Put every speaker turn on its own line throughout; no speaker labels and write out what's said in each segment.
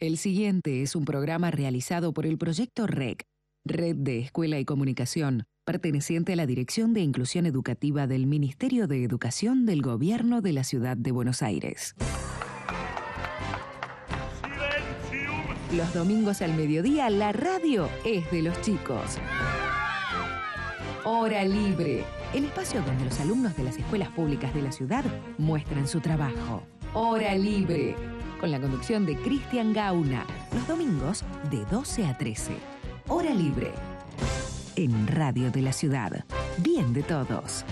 El siguiente es un programa realizado por el proyecto REC, Red de Escuela y Comunicación, perteneciente a la Dirección de Inclusión Educativa del Ministerio de Educación del Gobierno de la Ciudad de Buenos Aires. Los domingos al mediodía la radio es de los chicos. Hora Libre, el espacio donde los alumnos de las escuelas públicas de la ciudad muestran su trabajo. Hora Libre, con la conducción de Cristian Gauna, los domingos de 12 a 13. Hora Libre, en Radio de la Ciudad. Bien de todos.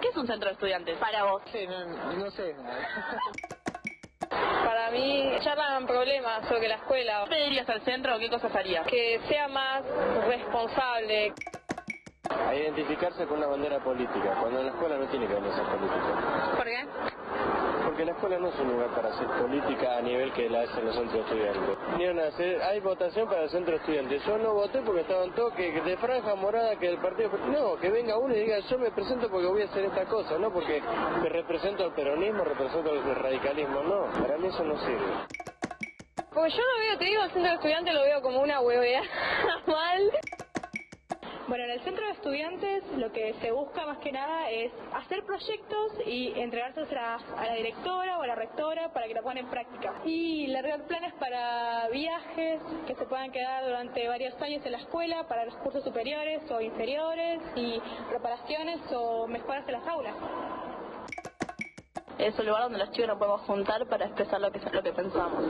¿Qué es un centro de estudiantes para vos?
Sí, no, no sé.
Para mí, charlan problemas sobre la escuela.
¿Qué pedirías al centro o qué cosas harías?
Que sea más responsable.
A identificarse con una bandera política, cuando en la escuela no tiene que haber esa política.
¿Por qué?
Porque la escuela no es un lugar para hacer política a nivel que la hacen los centros estudiantes. A hacer, hay votación para el centro estudiante. Yo no voté porque estaban todos que, de franja morada que el partido... No, que venga uno y diga yo me presento porque voy a hacer esta cosa, no porque me represento al peronismo, represento al radicalismo. No, para mí eso no sirve.
Porque yo lo veo, te digo, el centro de estudiantes lo veo como una huevea mal.
Bueno, en el centro de estudiantes lo que se busca más que nada es hacer proyectos y entregárselos a, la directora o a la rectora para que lo pongan en práctica. Y largar planes para viajes que se puedan quedar durante varios años en la escuela para los cursos superiores o inferiores y preparaciones o mejoras en las aulas.
Es un lugar donde los chicos nos podemos juntar para expresar lo que pensamos.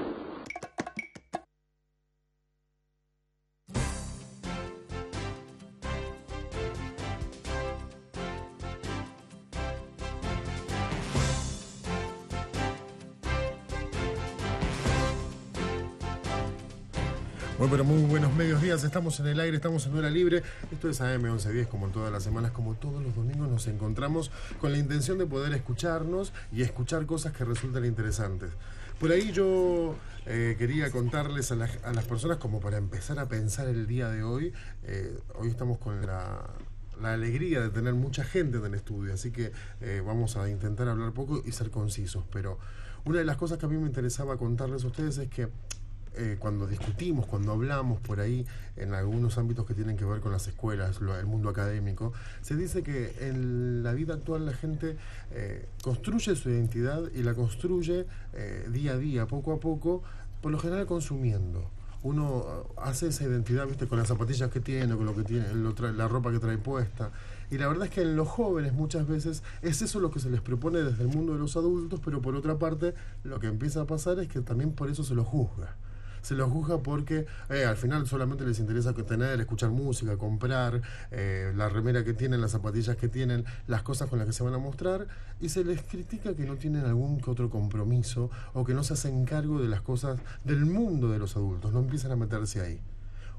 Pero muy buenos medios días, estamos en el aire, estamos en hora libre. Esto es AM1110, como todas las semanas, como todos los domingos nos encontramos con la intención de poder escucharnos y escuchar cosas que resultan interesantes. Por ahí yo eh, quería contarles a, la- a las personas, como para empezar a pensar el día de hoy, eh, hoy estamos con la, la alegría de tener mucha gente en el estudio, así que eh, vamos a intentar hablar poco y ser concisos, pero una de las cosas que a mí me interesaba contarles a ustedes es que eh, cuando discutimos, cuando hablamos por ahí en algunos ámbitos que tienen que ver con las escuelas, el mundo académico, se dice que en la vida actual la gente eh, construye su identidad y la construye eh, día a día, poco a poco, por lo general consumiendo. Uno eh, hace esa identidad, viste, con las zapatillas que tiene, con lo que tiene, lo la ropa que trae puesta. Y la verdad es que en los jóvenes muchas veces es eso lo que se les propone desde el mundo de los adultos, pero por otra parte lo que empieza a pasar es que también por eso se los juzga se los juzga porque eh, al final solamente les interesa tener, escuchar música, comprar, eh, la remera que tienen, las zapatillas que tienen, las cosas con las que se van a mostrar, y se les critica que no tienen algún que otro compromiso o que no se hacen cargo de las cosas del mundo de los adultos, no empiezan a meterse ahí.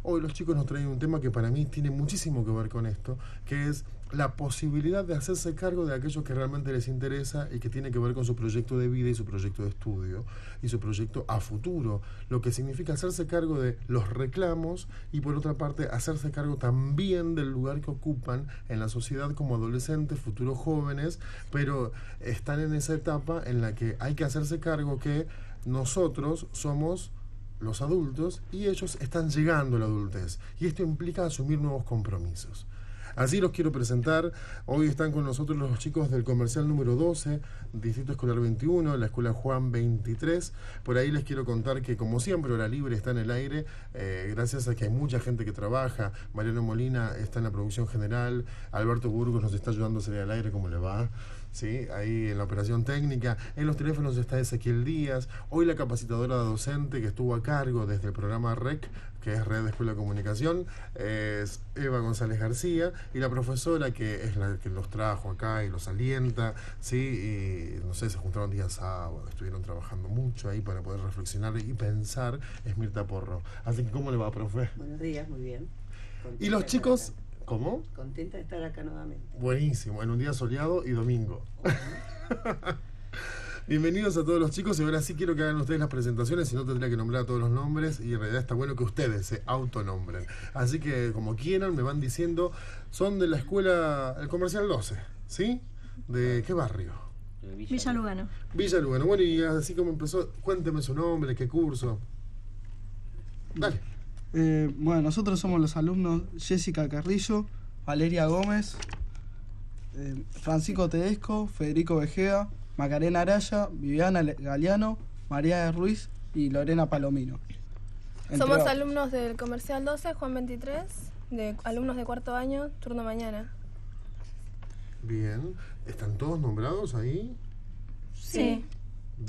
Hoy los chicos nos traen un tema que para mí tiene muchísimo que ver con esto, que es la posibilidad de hacerse cargo de aquello que realmente les interesa y que tiene que ver con su proyecto de vida y su proyecto de estudio y su proyecto a futuro, lo que significa hacerse cargo de los reclamos y por otra parte hacerse cargo también del lugar que ocupan en la sociedad como adolescentes, futuros jóvenes, pero están en esa etapa en la que hay que hacerse cargo que nosotros somos los adultos y ellos están llegando a la adultez. Y esto implica asumir nuevos compromisos. Así los quiero presentar. Hoy están con nosotros los chicos del comercial número 12, Distrito Escolar 21, la Escuela Juan 23. Por ahí les quiero contar que, como siempre, Hora Libre está en el aire, eh, gracias a que hay mucha gente que trabaja. Mariano Molina está en la producción general, Alberto Burgos nos está ayudando a salir al aire, ¿cómo le va? ¿Sí? ahí en la operación técnica. En los teléfonos está Ezequiel Díaz. Hoy la capacitadora docente que estuvo a cargo desde el programa REC, que es Red de Escuela de Comunicación, es Eva González García. Y la profesora que es la que los trajo acá y los alienta. ¿sí? Y no sé, se juntaron días sábados, estuvieron trabajando mucho ahí para poder reflexionar y pensar. Es Mirta Porro. Así que, ¿cómo le va, profe?
Buenos días, muy bien.
Y los chicos. ¿Cómo?
Contenta de estar acá nuevamente.
Buenísimo, en un día soleado y domingo. Bienvenidos a todos los chicos y ahora sí quiero que hagan ustedes las presentaciones, si no tendría que nombrar a todos los nombres y en realidad está bueno que ustedes se autonombren. Así que como quieran me van diciendo, son de la escuela, el comercial 12, ¿sí? ¿De qué barrio?
Eh, Villa Lugano.
Villa Lugano. Bueno, y así como empezó, cuénteme su nombre, qué curso. Dale.
Eh, bueno, nosotros somos los alumnos Jessica Carrillo, Valeria Gómez, eh, Francisco Tedesco, Federico Vejea, Macarena Araya, Viviana Le- Galeano, María de Ruiz y Lorena Palomino.
Somos
otros.
alumnos del Comercial 12, Juan 23, de alumnos de cuarto año, turno mañana.
Bien. ¿Están todos nombrados ahí?
Sí.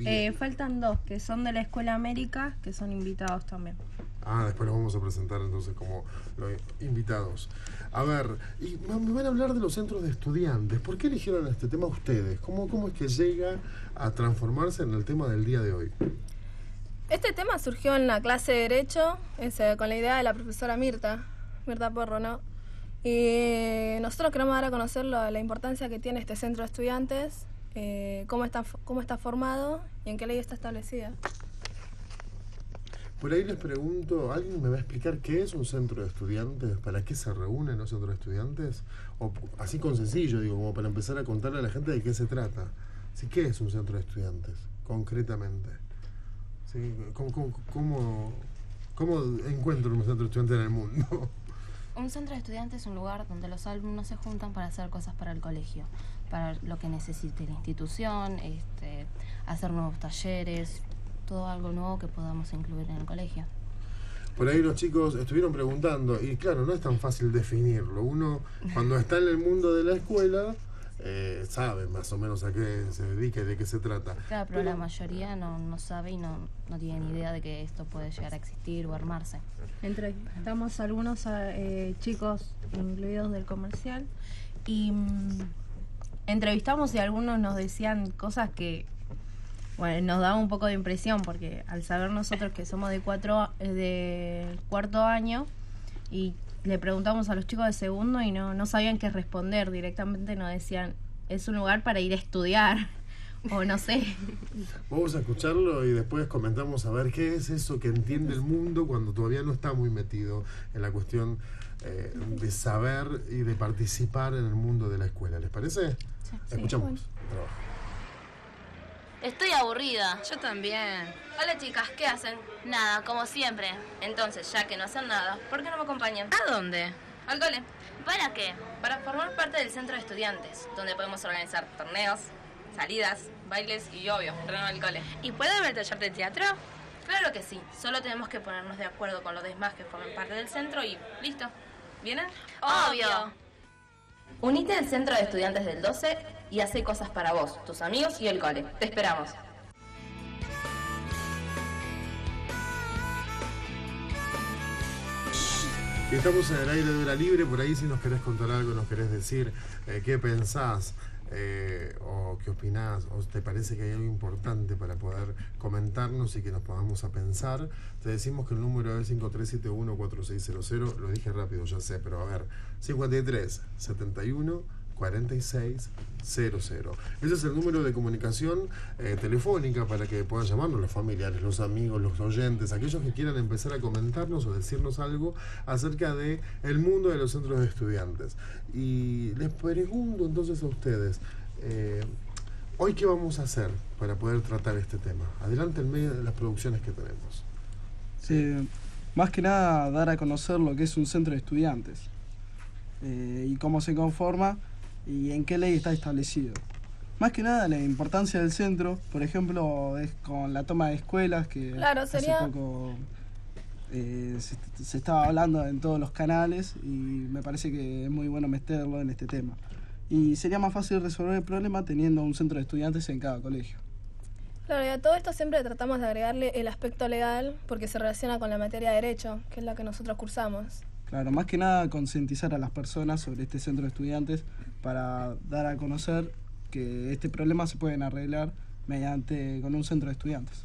Eh, faltan dos, que son de la Escuela América, que son invitados también.
Ah, después los vamos a presentar entonces como los invitados. A ver, y me van a hablar de los centros de estudiantes. ¿Por qué eligieron este tema ustedes? ¿Cómo, cómo es que llega a transformarse en el tema del día de hoy?
Este tema surgió en la clase de Derecho, con la idea de la profesora Mirta, Mirta Porro, ¿no? Y nosotros queremos dar a conocer la importancia que tiene este centro de estudiantes, eh, cómo, está, cómo está formado y en qué ley está establecida.
Por ahí les pregunto, ¿alguien me va a explicar qué es un centro de estudiantes? ¿Para qué se reúnen los centros de estudiantes? O así con sencillo, digo, como para empezar a contarle a la gente de qué se trata. Sí, ¿Qué es un centro de estudiantes, concretamente? Sí, ¿Cómo, cómo, cómo, cómo encuentro un centro de estudiantes en el mundo?
Un centro de estudiantes es un lugar donde los alumnos se juntan para hacer cosas para el colegio, para lo que necesite la institución, este, hacer nuevos talleres, todo algo nuevo que podamos incluir en el colegio.
Por ahí los chicos estuvieron preguntando, y claro, no es tan fácil definirlo. Uno, cuando está en el mundo de la escuela, eh, sabe más o menos a qué se dedica y de qué se trata.
Claro, pero la mayoría no, no sabe y no, no tiene ni idea de que esto puede llegar a existir o armarse.
Entrevistamos a algunos eh, chicos incluidos del comercial y mm, entrevistamos y algunos nos decían cosas que bueno, nos daba un poco de impresión porque al saber nosotros que somos de cuatro eh, de cuarto año y le preguntamos a los chicos de segundo y no, no sabían qué responder, directamente nos decían es un lugar para ir a estudiar o no sé.
Vamos a escucharlo y después comentamos a ver qué es eso que entiende el mundo cuando todavía no está muy metido en la cuestión eh, de saber y de participar en el mundo de la escuela. ¿Les parece? Escuchamos. Trabajo.
Estoy aburrida. Yo también. Hola chicas, ¿qué hacen? Nada, como siempre. Entonces, ya que no hacen nada, ¿por qué no me acompañan? ¿A dónde? Al cole. ¿Para qué? Para formar parte del centro de estudiantes, donde podemos organizar torneos, salidas, bailes y obvio, renovar el cole. ¿Y puede haber taller de teatro? Claro que sí, solo tenemos que ponernos de acuerdo con los demás que forman parte del centro y listo. ¿Vienen? Obvio. Unite al centro de estudiantes del 12 y hace cosas para vos, tus amigos y el cole. Te esperamos.
Estamos en el aire de hora libre, por ahí si nos querés contar algo, nos querés decir eh, qué pensás eh, o qué opinás, o te parece que hay algo importante para poder comentarnos y que nos pongamos a pensar, te decimos que el número es 5371-4600, lo dije rápido, ya sé, pero a ver, 53 71 4600. Ese es el número de comunicación eh, telefónica para que puedan llamarnos los familiares, los amigos, los oyentes, aquellos que quieran empezar a comentarnos o decirnos algo acerca de el mundo de los centros de estudiantes. Y les pregunto entonces a ustedes, eh, hoy qué vamos a hacer para poder tratar este tema. Adelante en medio de las producciones que tenemos.
Sí, más que nada dar a conocer lo que es un centro de estudiantes eh, y cómo se conforma y en qué ley está establecido. Más que nada la importancia del centro, por ejemplo, es con la toma de escuelas que
Claro,
hace
sería-
poco eh, se, se estaba hablando en todos los canales y me parece que es muy bueno meterlo en este tema. Y sería más fácil resolver el problema teniendo un centro de estudiantes en cada colegio.
Claro, y a todo esto siempre tratamos de agregarle el aspecto legal porque se relaciona con la materia de derecho, que es la que nosotros cursamos.
Claro, más que nada concientizar a las personas sobre este centro de estudiantes para dar a conocer que este problema se pueden arreglar mediante con un centro de estudiantes.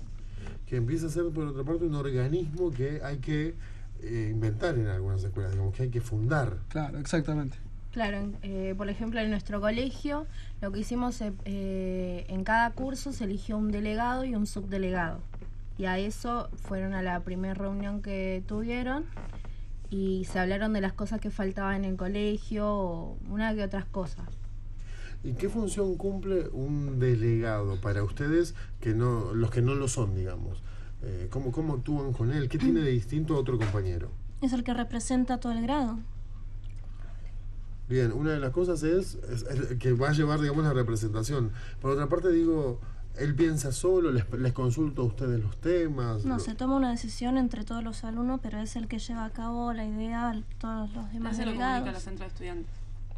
Que empieza a ser, por otra parte, un organismo que hay que eh, inventar en algunas escuelas, digamos, que hay que fundar.
Claro, exactamente.
Claro, eh, por ejemplo, en nuestro colegio lo que hicimos eh, eh, en cada curso se eligió un delegado y un subdelegado. Y a eso fueron a la primera reunión que tuvieron y se hablaron de las cosas que faltaban en el colegio o una que otras cosas.
¿Y qué función cumple un delegado para ustedes que no, los que no lo son, digamos? Eh, ¿cómo, ¿Cómo actúan con él? ¿Qué tiene de distinto a otro compañero?
Es el que representa todo el grado.
Bien, una de las cosas es, es- es que va a llevar, digamos, la representación. Por otra parte, digo, él piensa solo, les, les consulta a ustedes los temas.
No,
lo-
se toma una decisión entre todos los alumnos, pero es el que lleva a cabo la idea a todos los demás
se lo comunica a
delegados.
los centros de estudiantes.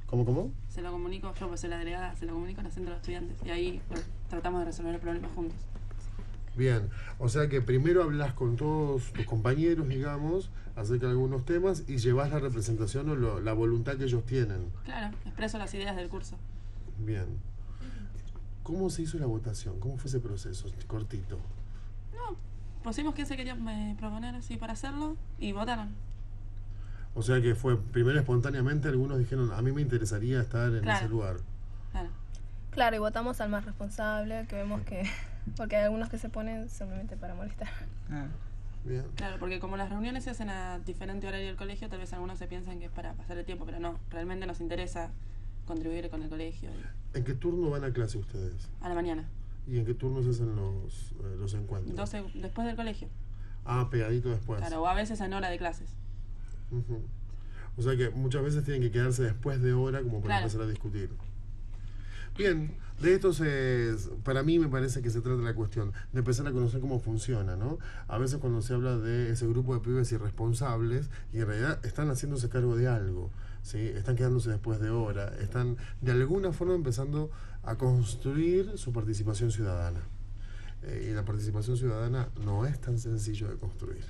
¿Cómo, cómo?
Se lo comunico, yo pues soy la delegada, se lo comunico a los centros de estudiantes. Y ahí pues, tratamos de resolver el problema juntos.
Bien, o sea que primero hablas con todos tus compañeros, digamos, acerca de algunos temas y llevas la representación o lo- la voluntad que ellos tienen.
Claro, expreso las ideas del curso.
Bien. ¿Cómo se hizo la votación? ¿Cómo fue ese proceso? Cortito.
No, pusimos que se quería eh, proponer así para hacerlo y votaron.
O sea que fue primero espontáneamente, algunos dijeron, a mí me interesaría estar en
Claro.
ese lugar.
Claro.
Claro, y votamos al más responsable, que vemos que... Porque hay algunos que se ponen simplemente para molestar.
Bien.
Claro, porque como las reuniones se hacen a diferente horario del colegio, tal vez algunos se piensan que es para pasar el tiempo, pero no, realmente nos interesa contribuir con el colegio y-
¿En qué turno van a clase ustedes?
a la mañana.
¿Y en qué turno se hacen los, eh, los encuentros?
12 después del colegio.
Ah, pegadito después.
Claro, o a veces en hora de clases.
O sea que muchas veces tienen que quedarse después de hora como para
Claro.
empezar a discutir. Bien, de esto se, para mí me parece que se trata la cuestión de empezar a conocer cómo funciona, ¿no? A veces cuando se habla de ese grupo de pibes irresponsables y en realidad están haciéndose cargo de algo, Están quedándose después de hora, están de alguna forma empezando a construir su participación ciudadana. Eh, y la participación ciudadana no es tan sencillo de construir.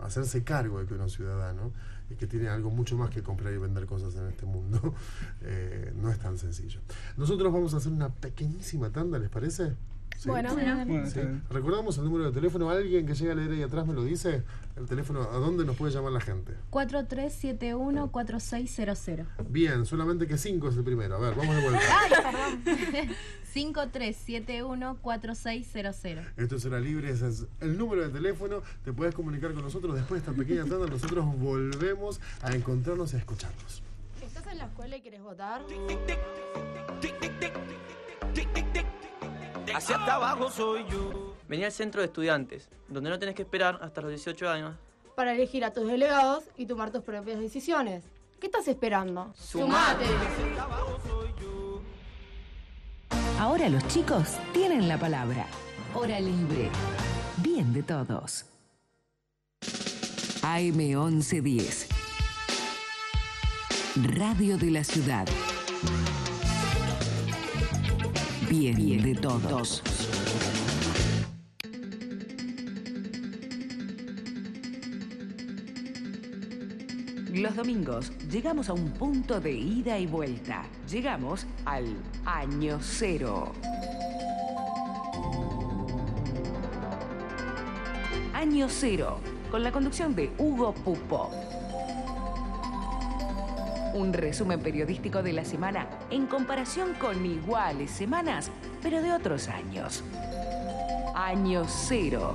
Hacerse cargo de que uno es ciudadano y que tiene algo mucho más que comprar y vender cosas en este mundo eh, no es tan sencillo. Nosotros vamos a hacer una pequeñísima tanda, ¿les parece? ¿Sí?
Bueno. Bueno.
Bueno,
Sí. ¿Recordamos el número de teléfono? ¿Alguien que llega a leer ahí atrás me lo dice? El teléfono, ¿a dónde nos puede llamar la gente?
4371-4600.
Bien, solamente que 5 es el primero. A ver, vamos de vuelta.
Ay, perdón. 5371-4600.
Esto será libre, ese es el número de teléfono. Te puedes comunicar con nosotros después de esta pequeña tanda. Nosotros volvemos a encontrarnos y a escucharnos.
¿Estás en la escuela y quieres votar?
Hacia abajo soy yo. Vení al centro de estudiantes, donde no tenés que esperar hasta los 18 años.
Para elegir a tus delegados y tomar tus propias decisiones. ¿Qué estás esperando?
Sumate.
Ahora los chicos tienen la palabra. Hora libre. Bien de todos. AM 1110. Radio de la ciudad. Bien, de todos. Los domingos llegamos a un punto de ida y vuelta. Llegamos al año cero. Año cero, con la conducción de Hugo Pupo. Un resumen periodístico de la semana en comparación con iguales semanas, pero de otros años. Año cero.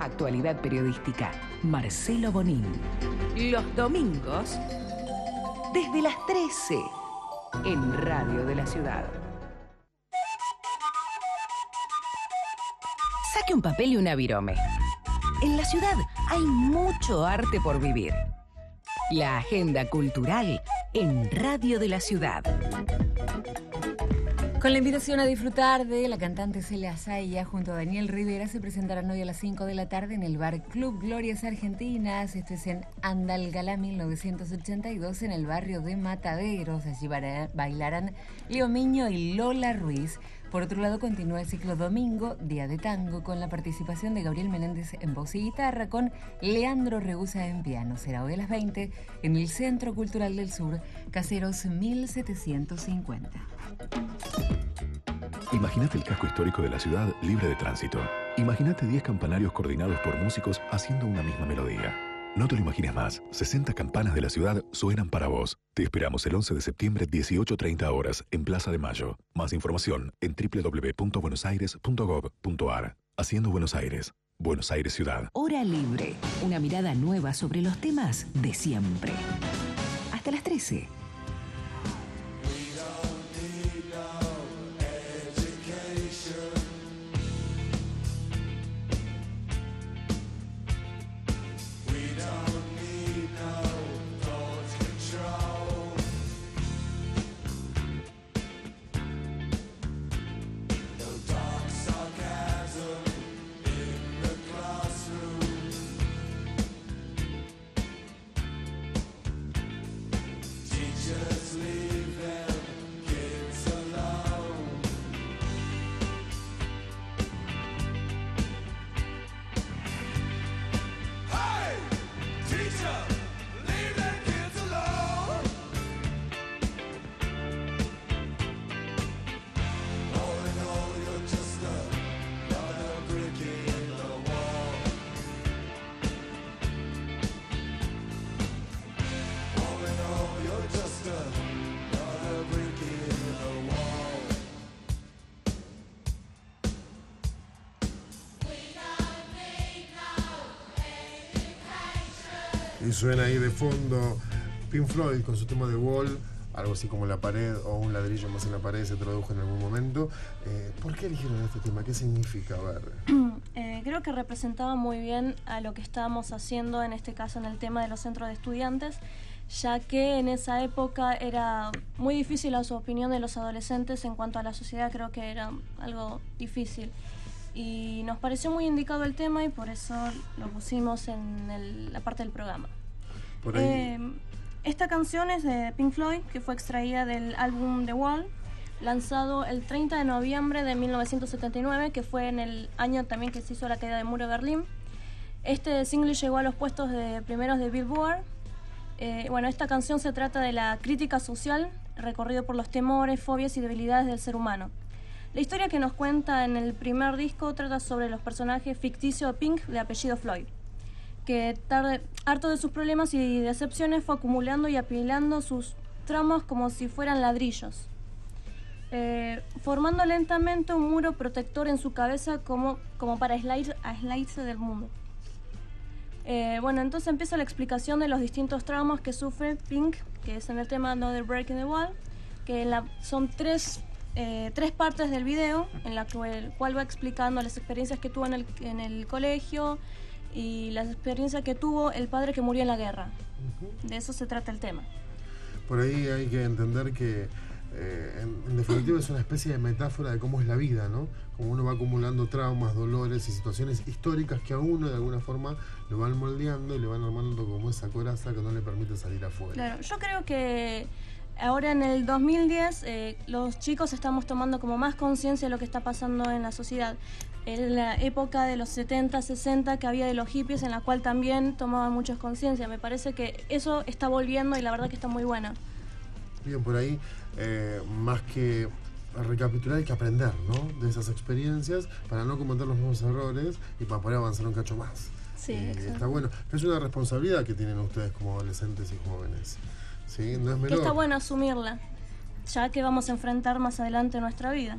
Actualidad periodística. Marcelo Bonín. Los domingos, desde las 13, en Radio de la Ciudad. Saque un papel y una virome. En la ciudad hay mucho arte por vivir. La agenda cultural en Radio de la Ciudad.
Con la invitación a disfrutar de la cantante Celia Zaya junto a Daniel Rivera se presentarán hoy a las 5 de la tarde en el bar Club Glorias Argentinas. Esto es en Andalgalá 1982 en el barrio de Mataderos. Allí bailarán Leo Miño y Lola Ruiz. Por otro lado, continúa el ciclo domingo, Día de Tango, con la participación de Gabriel Menéndez en voz y guitarra, con Leandro Reusa en piano. Será hoy las 20 en el Centro Cultural del Sur, Caseros 1750.
Imagínate el casco histórico de la ciudad libre de tránsito. Imagínate 10 campanarios coordinados por músicos haciendo una misma melodía. No te lo imagines más. 60 campanas de la ciudad suenan para vos. Te esperamos el 11 de septiembre, 18.30 horas, en Plaza de Mayo. Más información en www.buenosaires.gov.ar. Haciendo Buenos Aires. Buenos Aires Ciudad.
Hora libre. Una mirada nueva sobre los temas de siempre. Hasta las 13.
Y suena ahí de fondo Pink Floyd con su tema de Wall, algo así como la pared o un ladrillo más en la pared se tradujo en algún momento. Eh, ¿Por qué eligieron este tema? ¿Qué significa? A.
Eh, creo que representaba muy bien a lo que estábamos haciendo en este caso en el tema de los centros de estudiantes, ya que en esa época era muy difícil la su opinión de los adolescentes en cuanto a la sociedad, creo que era algo difícil. Y nos pareció muy indicado el tema y por eso lo pusimos en el- la parte del programa. Eh, esta canción es de Pink Floyd, que fue extraída del álbum The Wall, lanzado el 30 de noviembre de 1979, que fue en el año también que se hizo la caída del muro de Berlín. Este single llegó a los puestos de primeros de Billboard. Eh, bueno, esta canción se trata de la crítica social, recorrido por los temores, fobias y debilidades del ser humano. La historia que nos cuenta en el primer disco trata sobre los personajes ficticios Pink de apellido Floyd que tarde, harto de sus problemas y decepciones fue acumulando y apilando sus tramos como si fueran ladrillos, eh, formando lentamente un muro protector en su cabeza como, como para aislar- aislarse del mundo. Eh, bueno, entonces empieza la explicación de los distintos traumas que sufre Pink, que es en el tema Another Break in the Wall, que la- son tres, eh, tres partes del video en la cual, cual va explicando las experiencias que tuvo en el, en el colegio y las experiencias que tuvo el padre que murió en la guerra. De eso se trata el tema.
Por ahí hay que entender que, eh, en, en definitiva, es una especie de metáfora de cómo es la vida, ¿no? Como uno va acumulando traumas, dolores y situaciones históricas que a uno, de alguna forma, lo van moldeando y le van armando como esa coraza que no le permite salir afuera.
Claro, yo creo que ahora en el 2010 eh, los chicos estamos tomando como más conciencia de lo que está pasando en la sociedad. En la época de los 70, 60 que había de los hippies en la cual también tomaban muchas conciencia. Me parece que eso está volviendo y la verdad que está muy buena.
Bien, por ahí, eh, más que recapitular, hay que aprender, ¿no? De esas experiencias para no cometer los mismos errores y para poder avanzar un cacho más.
Sí,
Eh, está bueno. Es una responsabilidad que tienen ustedes como adolescentes y jóvenes. ¿Sí? No es
Que
menor.
está bueno asumirla, ya que vamos a enfrentar más adelante nuestra vida.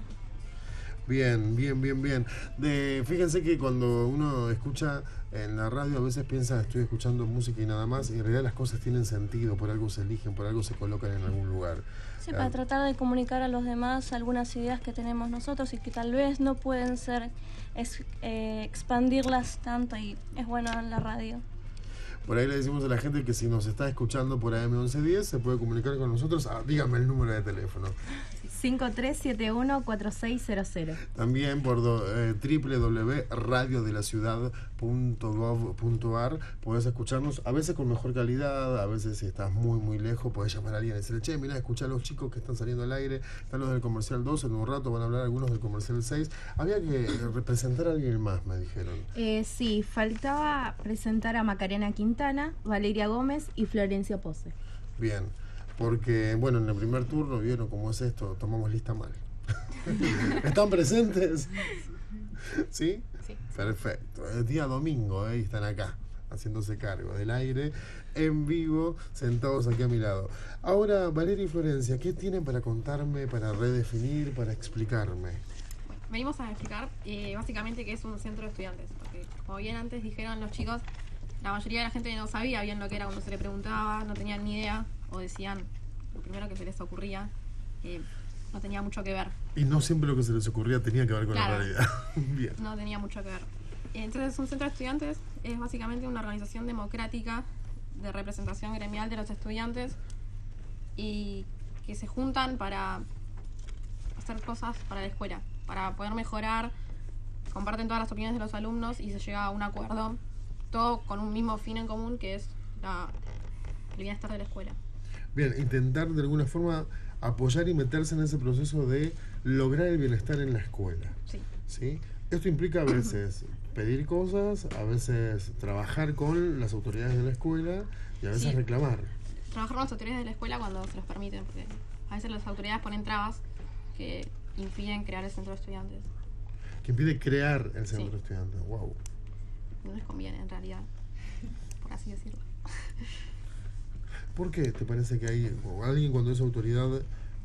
Bien, bien, bien, bien. De, fíjense que cuando uno escucha en la radio a veces piensa estoy escuchando música y nada más y en realidad las cosas tienen sentido, por algo se eligen, por algo se colocan en algún lugar.
Sí, para
Ah,
tratar de comunicar a los demás algunas ideas que tenemos nosotros y que tal vez no pueden ser es- eh, expandirlas tanto y es bueno en la radio.
Por ahí le decimos a la gente que si nos está escuchando por AM1110 se puede comunicar con nosotros. Ah, dígame el número de teléfono.
5371-4600.
También por eh, www.radiodelaciudad.gov.ar podés escucharnos, a veces con mejor calidad, a veces si estás muy muy lejos podés llamar a alguien y decirle, che, mira, escuchá a los chicos que están saliendo al aire, están los del comercial 2, en un rato van a hablar algunos del comercial 6. Había que representar a alguien más, me dijeron.
Eh, sí, faltaba presentar a Macarena Quintana, Valeria Gómez y Florencia Pose.
Bien, porque bueno, en el primer turno vieron cómo es esto, tomamos lista mal. ¿Están presentes? ¿Sí?
Sí.
Perfecto. El día domingo, ¿eh? y están acá, haciéndose cargo del aire, en vivo, sentados aquí a mi lado. Ahora, Valeria y Florencia, ¿qué tienen para contarme, para redefinir, para explicarme?
Venimos a explicar eh, básicamente qué es un centro de estudiantes, porque como bien antes dijeron los chicos, la mayoría de la gente no sabía bien lo que era cuando se le preguntaba, no tenían ni idea, o decían lo primero que se les ocurría, eh, no tenía mucho que ver,
Y no siempre lo que se les ocurría tenía que ver con
Claro.
la realidad. Bien.
no tenía mucho que ver. Entonces un centro de estudiantes es básicamente una organización democrática de representación gremial de los estudiantes y que se juntan para hacer cosas para la escuela, para poder mejorar, comparten todas las opiniones de los alumnos y se llega a un acuerdo, todo con un mismo fin en común que es la, el bienestar de la escuela.
Bien, intentar de alguna forma apoyar y meterse en ese proceso de lograr el bienestar en la escuela.
Sí.
¿sí? Esto implica a veces pedir cosas, a veces trabajar con las autoridades de la escuela y a veces
Sí.
reclamar.
Trabajar con las autoridades de la escuela cuando se los permiten, porque a veces las autoridades ponen trabas que impiden crear el centro de estudiantes.
Que impide crear el centro
Sí.
de estudiantes. Wow.
No les conviene en realidad, por así decirlo.
¿Por qué te parece que hay o alguien cuando es autoridad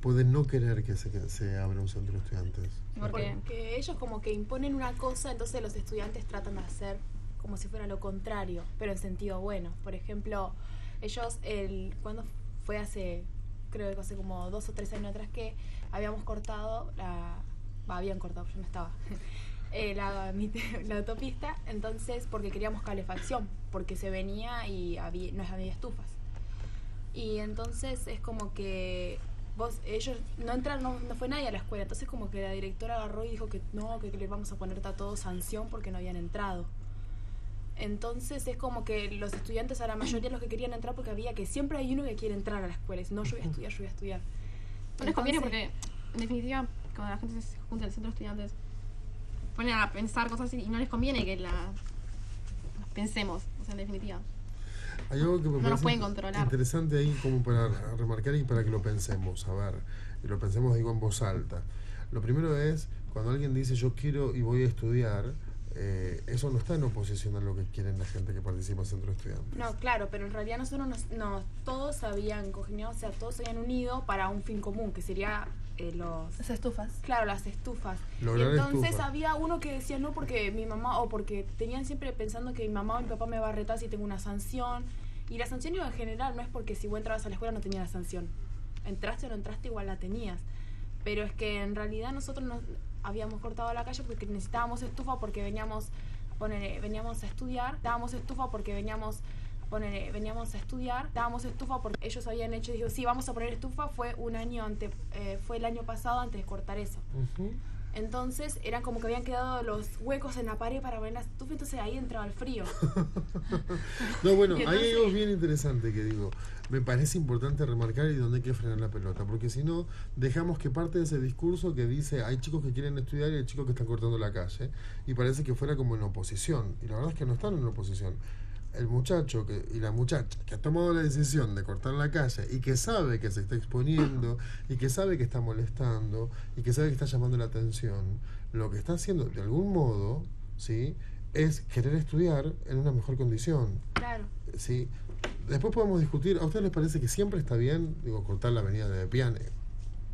puede no querer que se, que se abra un centro de estudiantes?
Porque-
Porque ellos como que imponen una cosa, entonces los estudiantes tratan de hacer como si fuera lo contrario, pero en sentido bueno. Por ejemplo, ellos, el, cuando fue hace, creo que hace como dos o tres años atrás que habíamos cortado la, habían cortado, yo no estaba, eh, la, mi- la autopista, entonces porque queríamos calefacción, porque se venía y había, no había estufas. Y entonces es como que vos, ellos no entraron, no, no fue nadie a la escuela, entonces como que la directora agarró y dijo que no, que, que les vamos a poner a todos sanción porque no habían entrado. Entonces es como que los estudiantes a la mayoría los que querían entrar porque había que siempre hay uno que quiere entrar a la escuela y no, yo voy a estudiar, yo voy a estudiar.
No les conviene porque, en definitiva, cuando la gente se junta en el centro de estudiantes, ponen a pensar cosas así y no les conviene que la las pensemos, o sea, en definitiva.
Hay algo que me
No nos pueden controlar.
interesante ahí como para remarcar y para que lo pensemos. A ver, y lo pensemos digo en voz alta. Lo primero es, cuando alguien dice yo quiero y voy a estudiar, eh, eso no está en oposición a lo que quieren la gente que participa en centro de estudiantes.
No, claro, pero en realidad nosotros nos, nos- todos habían congeniado, o sea, todos se habían unido para un fin común, que sería eh, los...
Las estufas.
Claro, las estufas.
Lograr
y entonces había uno que decía no porque mi mamá, o porque tenían siempre pensando que mi mamá o mi papá me va a retar si tengo una sanción. Y la sanción iba en general, no es porque si vos entrabas a la escuela no tenías la sanción. Entraste o no entraste, igual la tenías. Pero es que en realidad nosotros nos habíamos cortado la calle porque necesitábamos estufa porque veníamos a poner, veníamos a estudiar, dábamos estufa porque veníamos poner, veníamos a estudiar, dábamos estufa porque ellos habían hecho, dijo, sí, vamos a poner estufa, fue un año antes, eh, fue el año pasado antes de cortar eso. Entonces eran como que habían quedado los huecos en la pared para poner la estufa, entonces ahí entraba el frío.
No, bueno,
Y
hay
entonces-
algo bien interesante que digo. Me parece importante remarcar y donde hay que frenar la pelota, porque si no, dejamos que parte de ese discurso que dice hay chicos que quieren estudiar y hay chicos que están cortando la calle, y parece que fuera como en oposición, y la verdad es que no están en oposición. El muchacho que, y la muchacha que ha tomado la decisión de cortar la calle y que sabe que se está exponiendo y que sabe que está molestando y que sabe que está llamando la atención, lo que está haciendo de algún modo, ¿sí? es querer estudiar en una mejor condición.
Claro.
¿sí? Después podemos discutir, ¿a ustedes les parece que siempre está bien, digo, cortar la avenida de Piane?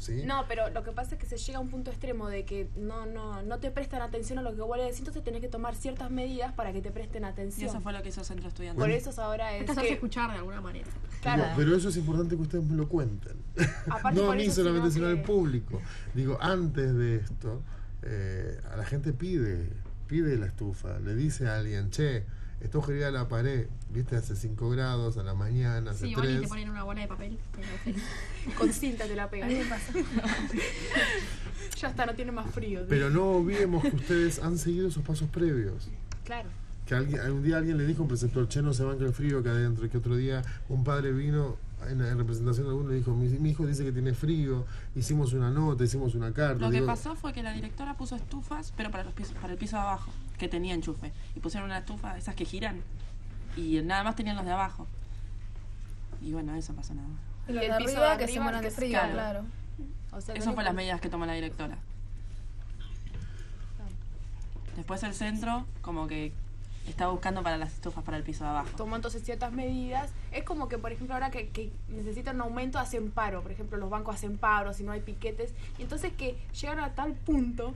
¿Sí?
No, pero lo que pasa es que se llega a un punto extremo de que no, no, no te prestan atención a lo que vos le decís, entonces tenés que tomar ciertas medidas para que te presten
Y
atención.
eso fue lo que hizo Centro Estudiante.
Por eso ahora es
Hay que
que-
escuchar de alguna manera.
Claro.
Digo, pero eso es importante que ustedes me lo cuenten.
Aparte
no a mí solamente,
sino
sino al
que-
público. Digo, antes de esto, eh, a la gente pide, pide la estufa, le dice a alguien, che, está agujereada la pared, viste, hace 5 grados a la mañana, hace
Sí,
3.
te ponen una bola de papel.
Con cinta te la pegan.
Me pasa.
ya está, no tiene más frío. ¿sí?
Pero no olvidemos que ustedes han seguido esos pasos previos.
Claro.
Que alguien, algún día alguien le dijo a un preceptor, che, no se banca el frío, que adentro, que otro día un padre vino en, en representación de alguno y dijo, mi, mi hijo dice que tiene frío, hicimos una nota, hicimos una carta.
Lo que
Digo,
pasó fue que la directora puso estufas, pero para los pisos, para el piso de abajo, que tenía enchufe. Y pusieron una estufa, esas que giran, y nada más tenían los de abajo. Y bueno, eso pasó nada más.
Y los
el
de
piso
arriba
de
que se
arriba
mueran de
que-
frío,
claro.
claro.
O sea,
Esas fueron las medidas que tomó la directora. Después el centro, como que estaba buscando para las estufas para el piso de abajo.
tomó entonces ciertas medidas. Es como que, por ejemplo, ahora que, que necesitan un aumento, hacen paro. Por ejemplo, los bancos hacen paro, si no hay piquetes. Y entonces que llegaron a tal punto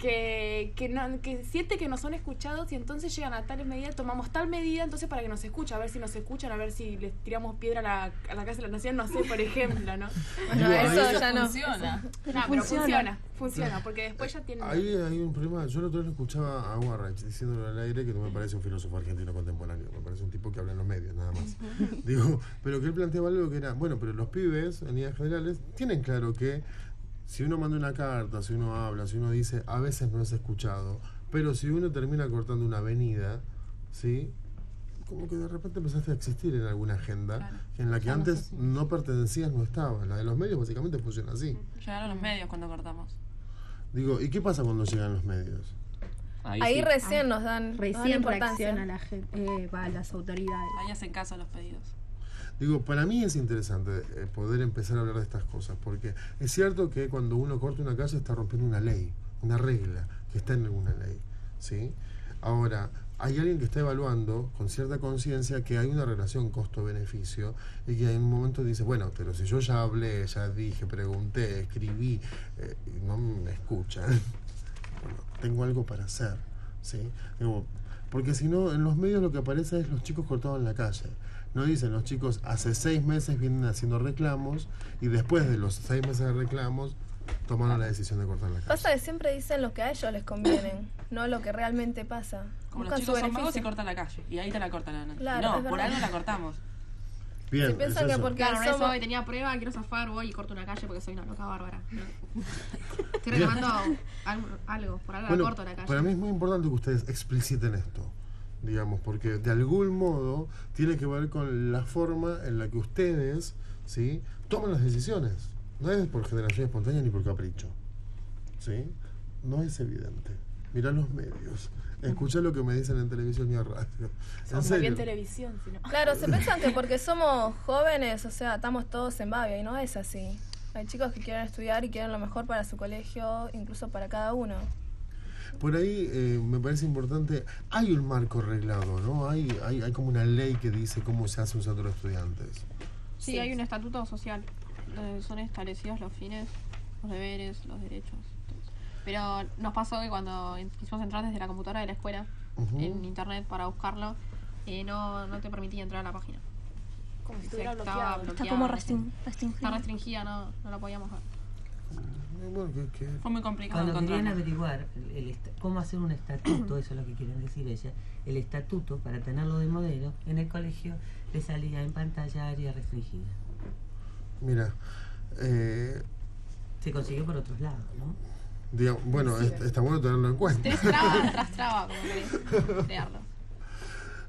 que, que, no, que siente que no son escuchados y entonces llegan a tal medida, tomamos tal medida entonces para que nos escuchen, a ver si nos escuchan, a ver si les tiramos piedra a la, a la Casa de la Nación, no sé, por ejemplo, ¿no?
Digo,
eso ya no.
Funciona.
No, pero funciona, funciona, porque después ya tienen...
Ahí hay un problema. Yo el otro día escuchaba a Warrach diciéndolo al aire que no me parece un filósofo argentino contemporáneo, me parece un tipo que habla en los medios, nada más. Digo, pero que él planteaba algo que era, bueno, pero los pibes, en líneas generales, tienen claro que si uno manda una carta, si uno habla, si uno dice, a veces no es escuchado, pero si uno termina cortando una avenida, ¿sí? Como que de repente empezaste a existir en alguna agenda en la que antes no pertenecías, no estaba. La de los medios básicamente funciona así.
Llegaron los medios cuando cortamos.
Digo, ¿y qué pasa cuando llegan los medios?
Ahí recién nos dan, nos dan
Recién
importancia.
reacciona la gente, eh, va, las autoridades.
Ahí hacen caso a los pedidos.
Digo, para mí es interesante eh, poder empezar a hablar de estas cosas, porque es cierto que cuando uno corta una calle está rompiendo una ley, una regla que está en alguna ley, ¿sí? Ahora, hay alguien que está evaluando con cierta conciencia que hay una relación costo-beneficio y que en un momento dice, bueno, pero si yo ya hablé, ya dije, pregunté, escribí, eh, no me escuchan, bueno, tengo algo para hacer, ¿sí? Digo, Porque si no, en los medios lo que aparece es los chicos cortados en la calle. No dicen los chicos hace seis meses vienen haciendo reclamos y después de los seis meses de reclamos tomaron la decisión de cortar la calle.
Pasa que siempre dicen lo que a ellos les conviene, no lo que realmente pasa.
Como los
Buscan su
chicos son vagos y cortan la calle. Y ahí te la cortan. la-
Claro,
no, por algo la cortamos.
Bien,
Si piensan
es
que
eso.
porque
Claro,
somos-
hoy tenía prueba, quiero zafar, voy y corto una calle porque soy una loca bárbara. Estoy reclamando algo, algo, por algo
Bueno,
la corto la calle.
para mí es muy importante que ustedes expliciten esto, digamos, porque de algún modo tiene que ver con la forma en la que ustedes, ¿sí? Toman las decisiones. No es por generación espontánea ni por capricho, ¿sí? No es evidente. Mirá los medios. Escucha lo que me dicen en televisión y en radio. En
Somos
serio.
bien televisión.
Claro, se piensan que porque somos jóvenes, o sea, estamos todos en babia y no es así. Hay chicos que quieren estudiar y quieren lo mejor para su colegio, incluso para cada uno.
Por ahí eh, me parece importante, hay un marco reglado, ¿no? Hay, hay, hay como una ley que dice cómo se hace un centro de estudiantes.
Sí, hay un estatuto social donde son establecidos los fines, los deberes, los derechos. Pero nos pasó que cuando quisimos entrar desde la computadora de la escuela en internet para buscarlo, eh, no, no te permitía entrar a la página.
Como si estuviera bloqueado.
Está como restringida.
Está restringida, no, no la podíamos ver.
Bueno, que- que-
Fue muy complicado
Cuando querían averiguar el- cómo hacer un estatuto, eso es lo que quieren decir ella, el estatuto para tenerlo de modelo, en el colegio le salía en pantalla área restringida.
Mira, eh,
Se consiguió por otros lados, ¿no?
digamos, bueno,
Sí.
es- está bueno tenerlo en cuenta.
Tres trabas tras traba, como querés crearlo.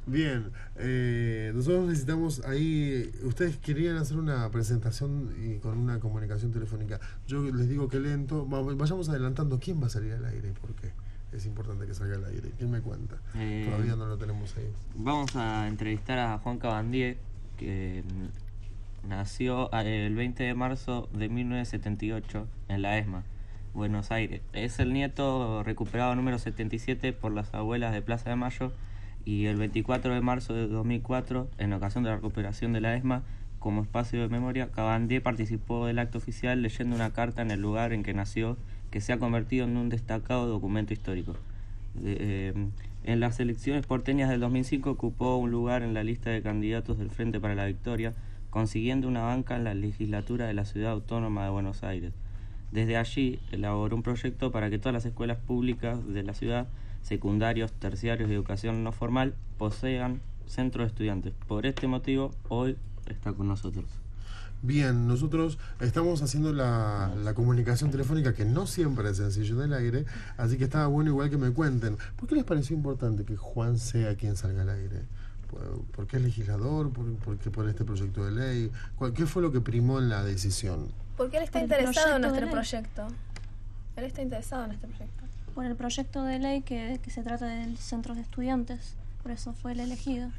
Bien, eh, nosotros necesitamos ahí, ustedes querían hacer una presentación y con una comunicación telefónica. Yo les digo que lento, Va- vayamos adelantando quién va a salir al aire y por qué. Es importante que salga al aire. ¿Quién me cuenta?
Eh,
Todavía no lo tenemos ahí.
Vamos a entrevistar a Juan Cabandier, que mm, nació ah, el 20 de marzo de 1978 en la ESMA, Buenos Aires. Es el nieto recuperado número 77 por las abuelas de Plaza de Mayo y el 24 de marzo de 2004, en ocasión de la recuperación de la ESMA, como espacio de memoria, Cabandier participó del acto oficial leyendo una carta en el lugar en que nació, que se ha convertido en un destacado documento histórico. De- eh, en las elecciones porteñas del 2005 ocupó un lugar en la lista de candidatos del Frente para la Victoria, consiguiendo una banca en la legislatura de la Ciudad Autónoma de Buenos Aires. Desde allí elaboró un proyecto para que todas las escuelas públicas de la ciudad, secundarios, terciarios de educación no formal, posean centros de estudiantes. Por este motivo, hoy está con nosotros.
Bien, nosotros estamos haciendo la, la comunicación telefónica que no siempre es sencillo en el aire, así que estaba bueno igual que me cuenten. ¿Por qué les pareció importante que Juan sea quien salga al aire? ¿Por, por qué es legislador? ¿Por, por qué por este proyecto de ley? ¿Cuál- ¿Qué fue lo que primó en la decisión?
Porque él está
Por
interesado en nuestro proyecto. Él está interesado en este proyecto.
Por el proyecto de ley que, que se trata del centro de estudiantes. Por eso fue el elegido.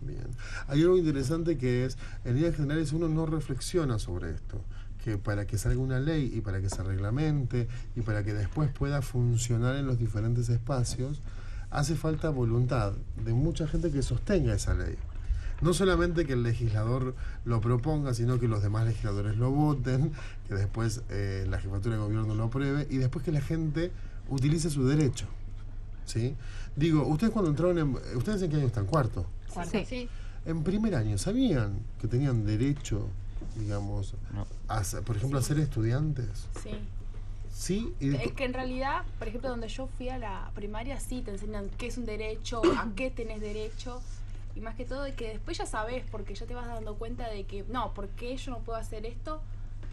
Bien. Hay algo interesante que es, en líneas generales uno no reflexiona sobre esto, que para que salga una ley y para que se reglamente y para que después pueda funcionar en los diferentes espacios, hace falta voluntad de mucha gente que sostenga esa ley. No solamente que el legislador lo proponga, sino que los demás legisladores lo voten, que después eh, la jefatura de gobierno lo apruebe y después que la gente utilice su derecho. ¿Sí? Digo, ustedes cuando entraron en... ¿Ustedes en qué año están? ¿Cuarto?
Cuarto. Sí.
En primer año, ¿sabían que tenían derecho, digamos, a, por ejemplo, a ser estudiantes?
Sí.
Sí, y
Es que en realidad, por ejemplo, donde yo fui a la primaria, sí te enseñan qué es un derecho, a qué tenés derecho. Y más que todo, de que después ya sabes, porque ya te vas dando cuenta de que, no, ¿por qué yo no puedo hacer esto?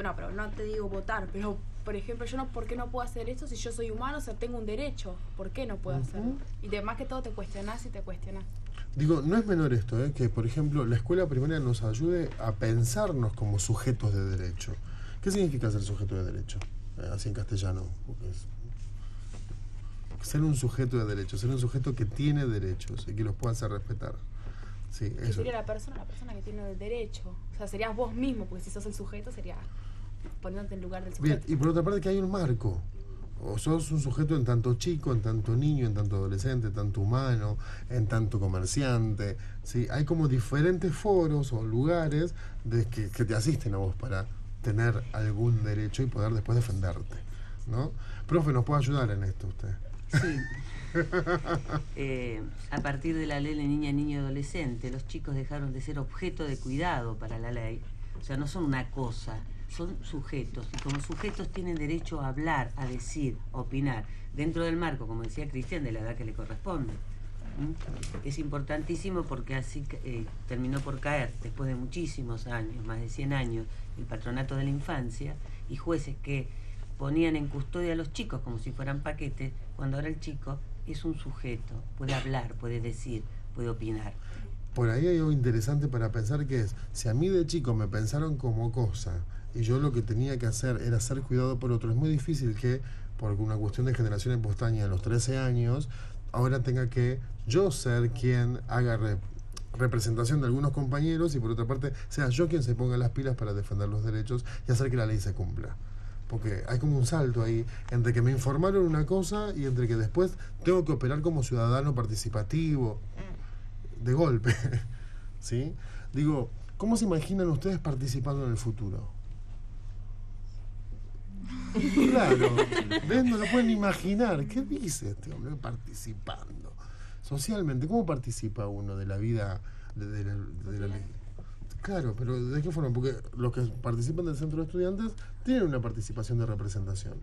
No, pero no te digo votar, pero por ejemplo, yo no, ¿por qué no puedo hacer esto si yo soy humano? O sea, tengo un derecho. ¿Por qué no puedo hacerlo? Y de más que todo te cuestionás y te cuestionás.
digo, no es menor esto, ¿eh? que por ejemplo la escuela primaria nos ayude a pensarnos como sujetos de derecho. ¿Qué significa ser sujeto de derecho? Eh, así en castellano. es- ser un sujeto de derecho, ser un sujeto que tiene derechos y que los pueda hacer respetar. Sí, eso.
sería la persona, la persona que tiene el derecho. O sea, serías vos mismo, porque si sos el sujeto sería poniéndote en lugar del
Bien,
sujeto.
y por otra parte que hay un marco. O sos un sujeto en tanto chico, en tanto niño, en tanto adolescente, en tanto humano, en tanto comerciante. ¿sí? Hay como diferentes foros o lugares de que, que te asisten a vos para tener algún derecho y poder después defenderte. ¿no? Profe, ¿nos puede ayudar en esto usted?
Sí. Eh, a partir de la ley de niña, niño y adolescente, los chicos dejaron de ser objeto de cuidado para la ley. O sea, no son una cosa, son sujetos. Y como sujetos tienen derecho a hablar, a decir, a opinar, dentro del marco, como decía Cristian, de la edad que le corresponde. ¿Mm? Es importantísimo porque así eh, terminó por caer, después de muchísimos años, más de 100 años, el patronato de la infancia y jueces que ponían en custodia a los chicos como si fueran paquetes, cuando ahora el chico es un sujeto, puede hablar, puede decir, puede opinar.
Por ahí hay algo interesante para pensar que es, si a mí de chico me pensaron como cosa y yo lo que tenía que hacer era ser cuidado por otro, es muy difícil que, por una cuestión de generación en postaña a los 13 años, ahora tenga que yo ser quien haga re- representación de algunos compañeros y por otra parte sea yo quien se ponga las pilas para defender los derechos y hacer que la ley se cumpla. Porque hay como un salto ahí entre que me informaron una cosa y entre que después tengo que operar como ciudadano participativo de golpe. ¿Sí? Digo, ¿cómo se imaginan ustedes participando en el futuro? Claro, ¿ves? No lo pueden imaginar. ¿Qué dice este hombre participando? Socialmente, ¿cómo participa uno de la vida de, de la, de la ley? Claro, pero ¿de qué forma? Porque los que participan del centro de estudiantes tienen una participación de representación.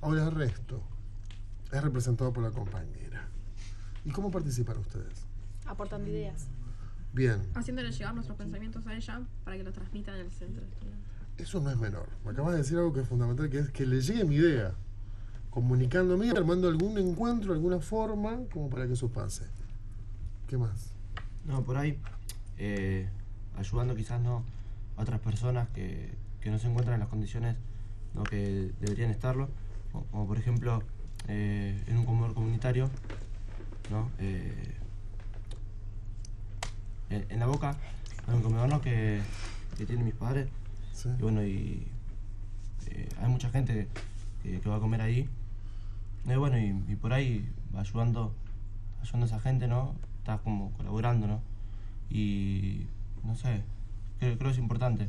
Ahora el resto es representado por la compañera. ¿Y cómo participan ustedes?
Aportando ideas.
Bien,
Haciéndole llegar nuestros pensamientos a ella para que lo transmitan en el centro de estudiantes.
Eso no es menor. Me acabas de decir algo que es fundamental, que es que le llegue mi idea, comunicándome, armando algún encuentro, alguna forma, como para que eso pase. ¿Qué más?
No, por ahí, eh, ayudando quizás no a otras personas que, que no se encuentran en las condiciones ¿no? que deberían estarlo, como, por ejemplo eh, en un comedor comunitario, ¿no? Eh, en, en la boca hay un comedor ¿no? que, que tienen mis padres, y bueno, y eh, hay mucha gente que, que va a comer ahí, y bueno, y, y por ahí ayudando, ayudando a esa gente, ¿no? Estás como colaborando, ¿no? Y no sé, creo, creo que es importante.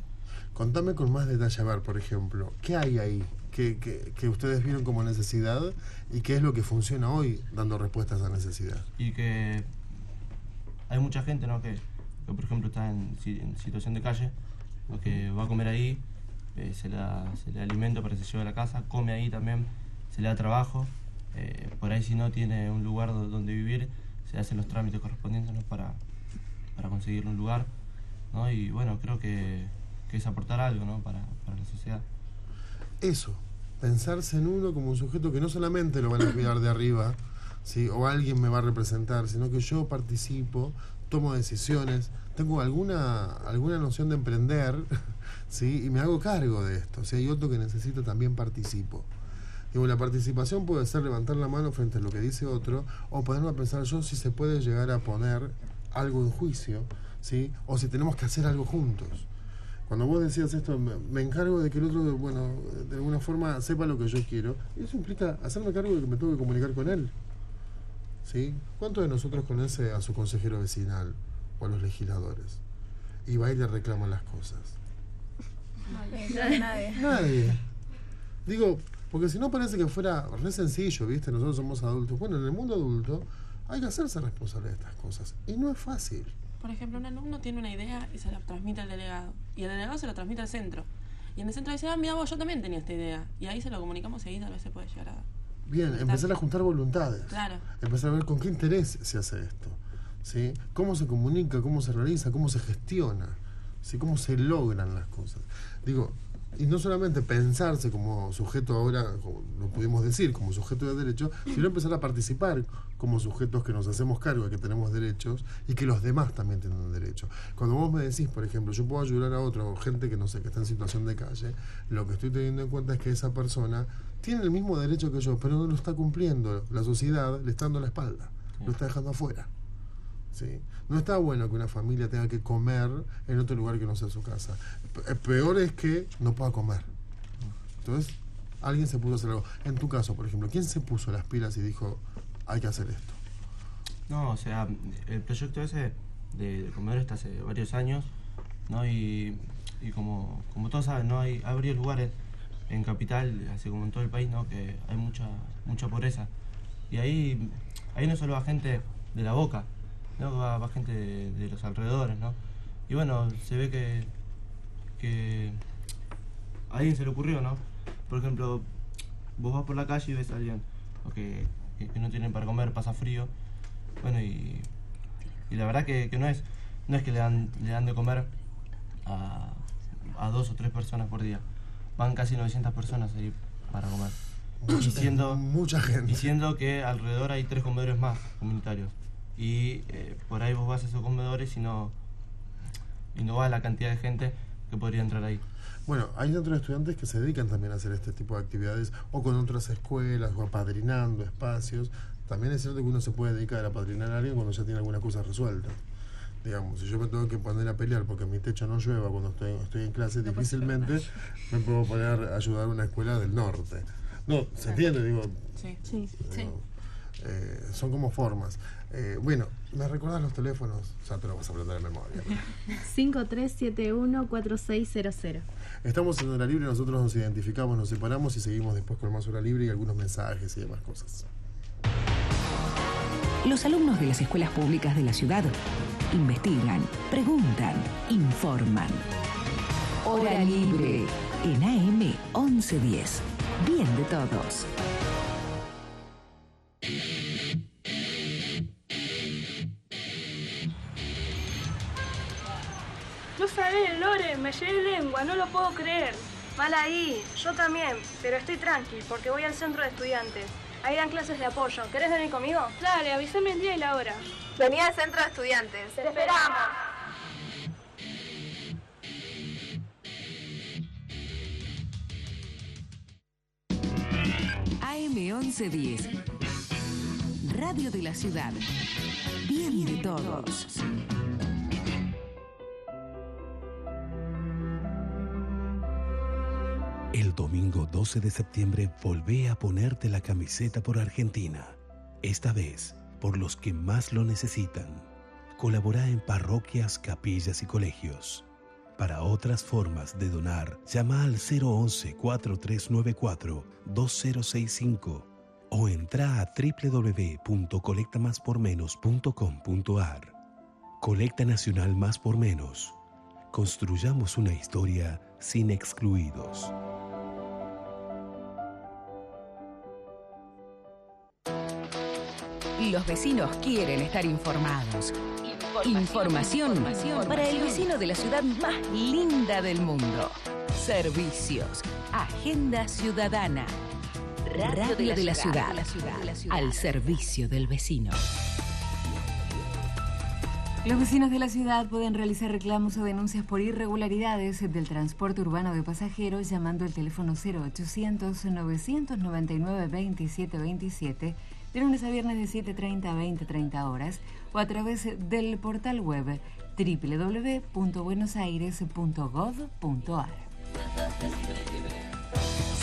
Contame con más detalle, a ver, por ejemplo, ¿qué hay ahí que, que, que ustedes vieron como necesidad y qué es lo que funciona hoy dando respuesta a esa necesidad?
Y que hay mucha gente, ¿no? Que, que, por ejemplo está en, en situación de calle, ¿no? que va a comer ahí, eh, se, le alimento para que se lleve a la casa, come ahí también, se le da trabajo. eh, por ahí si no tiene un lugar do- donde vivir, se hacen los trámites correspondientes ¿no? para, para conseguirle un lugar. ¿no? Y bueno, creo que, que es aportar algo ¿no? para, para la sociedad.
Eso, pensarse en uno como un sujeto que no solamente lo van a cuidar de arriba, ¿sí? o alguien me va a representar, sino que yo participo, tomo decisiones, tengo alguna, alguna noción de emprender, ¿sí? y me hago cargo de esto. Si hay otro que necesito, también participo. Digo, la participación puede ser levantar la mano frente a lo que dice otro, o ponerme a pensar yo si se puede llegar a poner algo en juicio, ¿sí? o si tenemos que hacer algo juntos. Cuando vos decías esto, me, encargo de que el otro, bueno, de alguna forma sepa lo que yo quiero, eso implica hacerme cargo de que me tengo que comunicar con él. ¿Sí? ¿Cuántos de nosotros conoce a su consejero vecinal o a los legisladores? Y va y le reclama las cosas.
Nadie.
Nadie. Digo, porque si no parece que fuera re sencillo, ¿viste? Nosotros somos adultos. Bueno, en el mundo adulto hay que hacerse responsable de estas cosas. Y no es fácil.
Por ejemplo, un alumno tiene una idea y se la transmite al delegado. Y el delegado se lo transmite al centro. Y en el centro dice, ah, mira vos, yo también tenía esta idea. Y ahí se lo comunicamos y ahí tal vez se puede llegar a...
Bien, empezar a juntar voluntades.
Claro.
Empezar a ver con qué interés se hace esto. ¿sí? Cómo se comunica, cómo se realiza, cómo se gestiona, ¿sí? cómo se logran las cosas. Digo, y no solamente pensarse como sujeto ahora, como lo pudimos decir, como sujeto de derecho, sino empezar a participar como sujetos que nos hacemos cargo de que tenemos derechos y que los demás también tienen derecho. Cuando vos me decís, por ejemplo, yo puedo ayudar a otro, gente que no sé, que está en situación de calle, lo que estoy teniendo en cuenta es que esa persona tiene el mismo derecho que yo, pero no lo está cumpliendo. La sociedad le está dando la espalda, lo está dejando afuera. ¿sí? No está bueno que una familia tenga que comer en otro lugar que no sea su casa. P- Peor es que no pueda comer. Entonces, alguien se puso a hacer algo. En tu caso, por ejemplo, ¿quién se puso las pilas y dijo, hay que hacer esto?
No, o sea, el proyecto ese de, de comedor está hace varios años, ¿no? Y, como, como todos saben, ¿no? Hay, hay varios lugares en Capital, así como en todo el país, ¿no? Que hay mucha, mucha pobreza.
Y ahí, ahí no solo va gente de la boca, ¿no? va, gente de, los alrededores, ¿no? Y bueno, se ve que, que a alguien se le ocurrió, ¿no? Por ejemplo, vos vas por la calle y ves a alguien que, que- que no tienen para comer, pasa frío. Bueno, y, y la verdad que, que no es no es que le dan, le dan de comer a, a dos o tres personas por día. Van casi 900 personas ahí para comer. Y siendo,
mucha gente.
Y siendo que alrededor hay tres comedores más comunitarios. Y eh, por ahí vos vas a esos comedores y no, y no va la cantidad de gente que podría entrar ahí.
Bueno, hay otros estudiantes que se dedican también a hacer este tipo de actividades o con otras escuelas o apadrinando espacios. También es cierto que uno se puede dedicar a apadrinar a alguien cuando ya tiene alguna cosa resuelta. Digamos, si yo me tengo que poner a pelear porque mi techo no llueva cuando estoy, estoy en clase, difícilmente me puedo poner a ayudar a una escuela del norte. No, ¿se entiende? Digo,
Sí.
Sí.
eh, son como formas. Eh, bueno, ¿me recuerdas los teléfonos? Ya te lo vas a aprender de memoria.
5371-4600.
Estamos en hora libre, nosotros nos identificamos, nos separamos y seguimos después con más hora libre y algunos mensajes y demás cosas.
Los alumnos de las escuelas públicas de la ciudad investigan, preguntan, informan. Hora libre en AM 1110. Bien de todos.
Me llevé lengua, no lo puedo creer.
Mal ahí, yo también, pero estoy tranqui porque voy al centro de estudiantes. Ahí dan clases de apoyo. ¿Querés venir conmigo?
Dale, avísame el día y la hora.
Vení al centro de estudiantes.
Te esperamos.
AM 1110. Radio de la ciudad. Bien de todos.
Domingo 12 de septiembre volvé a ponerte la camiseta por Argentina. Esta vez por los que más lo necesitan. Colabora en parroquias, capillas y colegios. Para otras formas de donar, llama al 011-4394-2065 o entra a www.colectamáspormenos.com.ar. Colecta Nacional Más por Menos. Construyamos una historia sin excluidos.
Los vecinos quieren estar informados. Información, para el vecino de la ciudad más linda del mundo. Servicios. Agenda Ciudadana. Radio, de, la, ciudad, Al servicio del vecino.
Los vecinos de la ciudad pueden realizar reclamos o denuncias por irregularidades del transporte urbano de pasajeros llamando al teléfono 0800-999-2727 de lunes a viernes de 7.30 a 20.30 horas o a través del portal web www.buenosaires.gov.ar.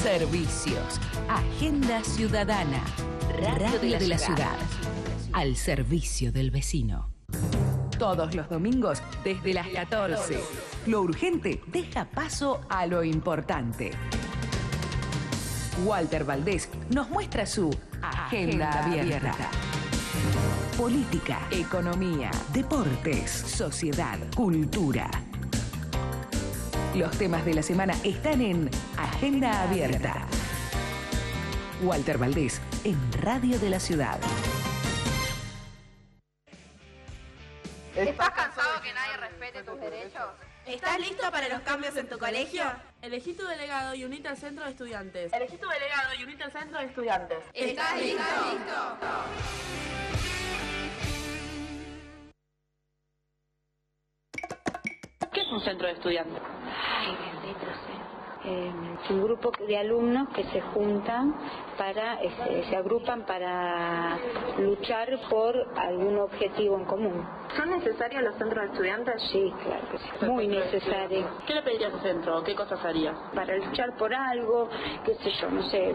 Servicios. Agenda Ciudadana. Radio, de, la, ciudad. Al servicio del vecino. Todos los domingos desde las 14. Lo urgente deja paso a lo importante. Walter Valdés nos muestra su agenda, abierta. Política, economía, deportes, sociedad, cultura. Los temas de la semana están en Agenda Abierta. Walter Valdés en Radio de la Ciudad.
¿Estás cansado que nadie respete tus derechos?
¿Estás listo para los cambios en tu colegio? Elegí tu delegado y unite al centro de estudiantes. Elegí tu delegado y unite al centro de estudiantes.
¿Estás listo?
¿Qué es un centro de estudiantes?
Ay, bendito sea. Eh, es un grupo de alumnos que se juntan para, este, se agrupan para luchar por algún objetivo en común.
¿Son necesarios los centros de estudiantes?
Sí, claro que sí. Muy necesario.
¿Qué le pedirías al centro? ¿Qué cosas harías?
Para luchar por algo, qué sé yo, no sé,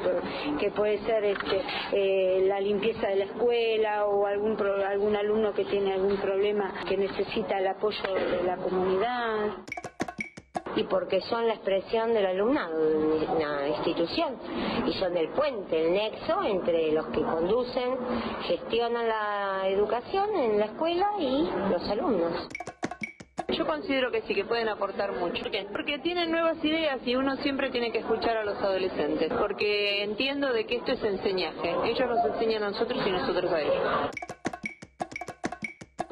que puede ser este, eh, la limpieza de la escuela o algún, pro- algún alumno que tiene algún problema que necesita el apoyo de la comunidad. Y porque son la expresión del alumnado de una institución y son el puente, el nexo entre los que conducen, gestionan la educación en la escuela y los alumnos.
Yo considero que sí, que pueden aportar mucho. ¿Por qué? Porque tienen nuevas ideas y uno siempre tiene que escuchar a los adolescentes, porque entiendo de que esto es enseñaje. Ellos nos enseñan a nosotros y nosotros a ellos.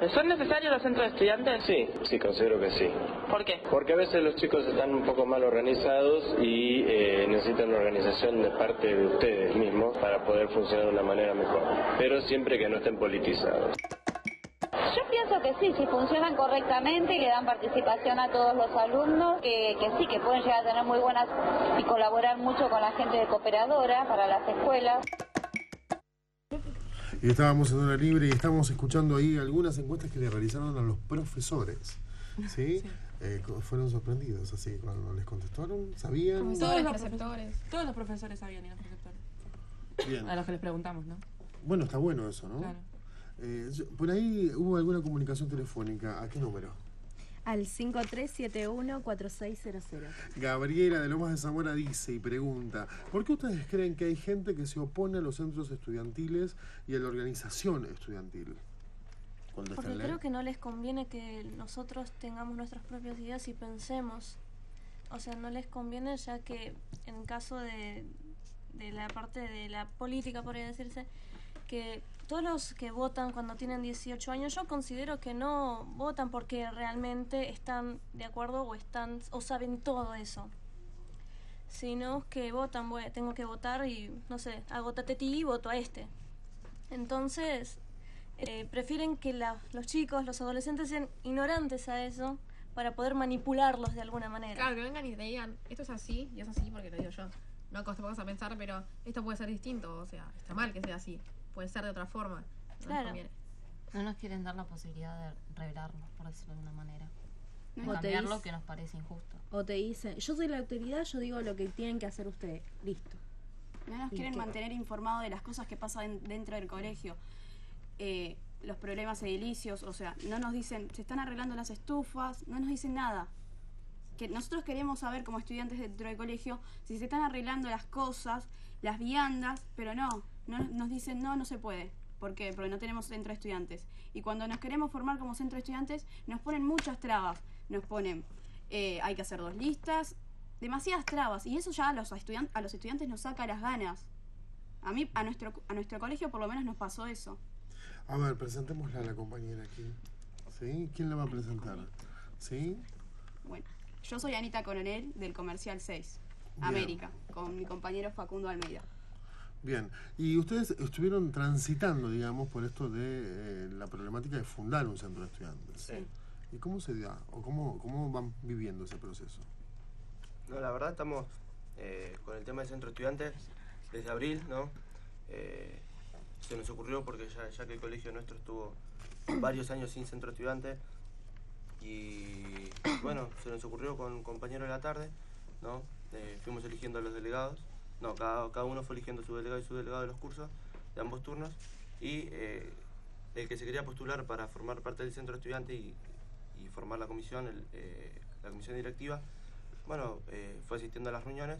¿Son necesarios los centros de estudiantes?
Sí, sí, considero que sí.
¿Por qué?
Porque a veces los chicos están un poco mal organizados y eh, necesitan una organización de parte de ustedes mismos para poder funcionar de una manera mejor. Pero siempre que no estén politizados.
Yo pienso que sí, si funcionan correctamente y le dan participación a todos los alumnos, que, que sí, que pueden llegar a tener muy buenas y colaborar mucho con la gente de cooperadora para las escuelas.
Y estábamos en hora libre y estábamos escuchando ahí algunas encuestas que le realizaron a los profesores. ¿Sí? Eh, fueron sorprendidos así cuando les contestaron, sabían.
Todos los preceptores. Todos los profesores sabían y los preceptores.
Bien.
A los que les preguntamos, ¿no?
Bueno, está bueno eso, ¿no?
Claro.
Eh, yo- por ahí hubo alguna comunicación telefónica. ¿A qué número?
Al 5371-4600.
Gabriela de Lomas de Zamora dice y pregunta, ¿por qué ustedes creen que hay gente que se opone a los centros estudiantiles y a la organización estudiantil?
Porque creo que no les conviene que nosotros tengamos nuestras propias ideas y pensemos. O sea, no les conviene ya que en caso de, de la parte de la política, podría decirse, que todos los que votan cuando tienen 18 años, yo considero que no votan porque realmente están de acuerdo o están o saben todo eso. Sino que votan, bueno, tengo que votar y no sé, hago tatetí y voto a este. Entonces, eh, prefieren que la- los chicos, los adolescentes sean ignorantes a eso para poder manipularlos de alguna manera.
Claro, que vengan y te digan, esto es así y es así porque lo digo yo. No pongas a pensar, pero esto puede ser distinto, o sea, está mal que sea así. Puede ser de otra forma. No nos
Claro.
conviene.
No nos quieren dar la posibilidad de revelarnos, por decirlo de alguna manera. De
O te
cambiar lo que nos parece injusto.
O te dicen, yo soy la autoridad, yo digo lo que tienen que hacer ustedes. Listo.
No nos
¿Y
quieren
qué?
mantener informados de las cosas que pasan dentro del colegio. Eh, los problemas edilicios, o sea, no nos dicen, se están arreglando las estufas, no nos dicen nada. Que nosotros queremos saber como estudiantes dentro del colegio si se están arreglando las cosas, las viandas, pero no, no nos dicen no, no se puede. ¿Por qué? Porque no tenemos centro de estudiantes. Y cuando nos queremos formar como centro de estudiantes, nos ponen muchas trabas. Nos ponen, eh, hay que hacer dos listas, demasiadas trabas. Y eso ya a los, a los estudiantes nos saca las ganas. A mí, a nuestro, a nuestro colegio por lo menos nos pasó eso.
A ver, presentémosla a la compañera aquí. ¿Sí? ¿Quién la va a presentar? ¿Sí?
Bueno, yo soy Anita Coronel del Comercial 6,
Bien.
América, con mi compañero Facundo Almeida.
Bien. Y ustedes estuvieron transitando, digamos, por esto de eh, la problemática de fundar un centro de estudiantes.
Sí.
¿Y cómo se da? ¿O cómo, cómo van viviendo ese proceso?
No, la verdad estamos eh, con el tema del centro estudiantes desde abril, ¿no? Eh, se nos ocurrió porque ya, ya que el colegio nuestro estuvo varios años sin centro estudiante y bueno, se nos ocurrió con un compañero de la tarde, ¿no? Eh, fuimos eligiendo a los delegados, no, cada, cada uno fue eligiendo su delegado y su delegado de los cursos de ambos turnos y eh, el que se quería postular para formar parte del centro estudiante y, y formar la comisión, el, eh, la comisión directiva, bueno, eh, fue asistiendo a las reuniones.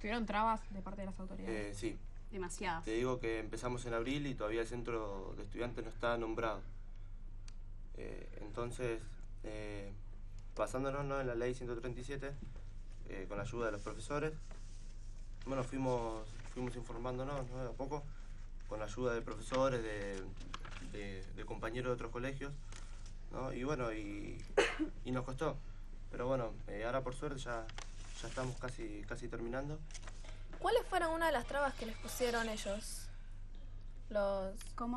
¿Tuvieron trabas de parte de las autoridades?
Eh, sí,
Demasiadas.
te digo que empezamos en abril y todavía el centro de estudiantes no está nombrado. Eh, entonces, eh, basándonos ¿no? en la ley 137, eh, con la ayuda de los profesores, bueno, fuimos, fuimos informándonos ¿no? de a poco, con la ayuda de profesores, de, de- de compañeros de otros colegios, ¿no? y bueno, y, y nos costó. Pero bueno, eh, ahora por suerte ya, ya estamos casi, casi terminando.
¿Cuáles fueron una de las trabas que les pusieron ellos? Los,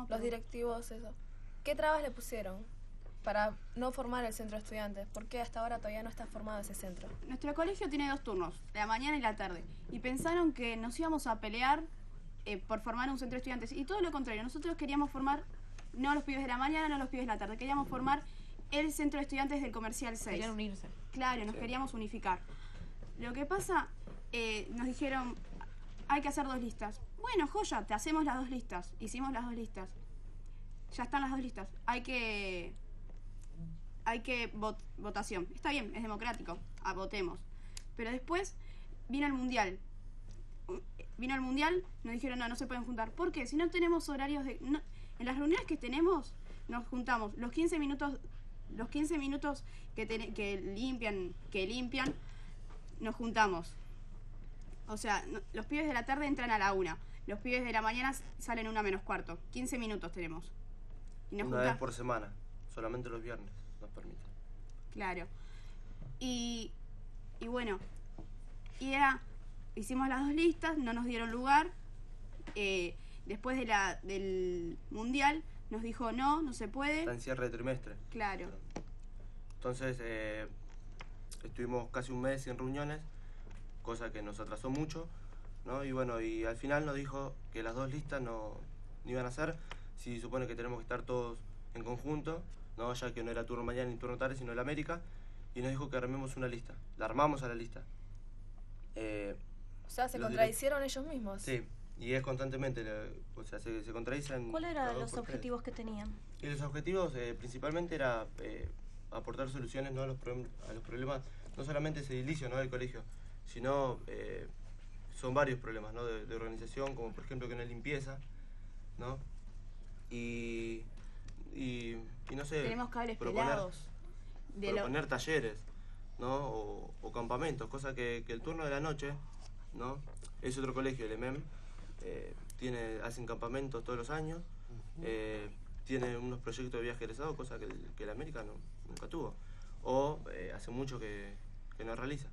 los directivos, eso. ¿Qué trabas le pusieron para no formar el centro de estudiantes? ¿Por qué hasta ahora todavía no está formado ese centro?
Nuestro colegio tiene dos turnos, la mañana y la tarde. Y pensaron que nos íbamos a pelear eh, por formar un centro de estudiantes. Y todo lo contrario, nosotros queríamos formar no los pibes de la mañana, no los pibes de la tarde. Queríamos formar el centro de estudiantes del Comercial 6.
Querían unirse.
Claro, nos
Sí.
queríamos unificar. Lo que pasa, eh, nos dijeron, hay que hacer dos listas. Bueno, joya, te hacemos las dos listas. Hicimos las dos listas. Ya están las dos listas. Hay que hay que vot- votación. Está bien, es democrático, ah, votemos. Pero después vino el mundial. Vino el mundial, nos dijeron no, no se pueden juntar. ¿Por qué? Si no tenemos horarios de. no- en las reuniones que tenemos, nos juntamos los 15 minutos, los 15 minutos que, limpian, que limpian, nos juntamos. O sea, no- los pibes de la tarde entran a la una. Los pibes de la mañana salen una menos cuarto. 15 minutos tenemos. Y nos
Una vez
juntamos.
por semana, solamente los viernes nos permite.
Claro. Y, y bueno, y era, hicimos las dos listas, no nos dieron lugar. eh, después de la, del mundial nos dijo no, no se puede.
Está en cierre de trimestre.
Claro.
Entonces eh, estuvimos casi un mes sin reuniones, cosa que nos atrasó mucho, ¿no? Y bueno, y al final nos dijo que las dos listas no, no iban a ser, si supone que tenemos que estar todos en conjunto, ¿no? Ya que no era turno mañana ni turno tarde, sino el América, y nos dijo que armemos una lista. La armamos a la lista. Eh,
O sea, se contradicieron ellos mismos.
Sí, y es constantemente, la- o sea, se, se contradicen.
¿Cuáles eran los objetivos que tenían?
Y los objetivos eh, principalmente era eh, aportar soluciones ¿no? a, los problem- a los problemas, no solamente ese edilicio ¿no? del colegio, sino eh, son varios problemas ¿no? de, de organización, como por ejemplo que no hay limpieza, ¿no? Y, y, y no sé,
Tenemos cables
proponer,
pelados. De lo-
proponer talleres, ¿no? O, o campamentos, cosa que, que el turno de la noche, ¿no? Es otro colegio, el EMEM, eh, tiene, hacen campamentos todos los años, eh, tiene unos proyectos de viaje egresado, cosa que el, que el América no- nunca tuvo, o eh, hace mucho que, que no realiza.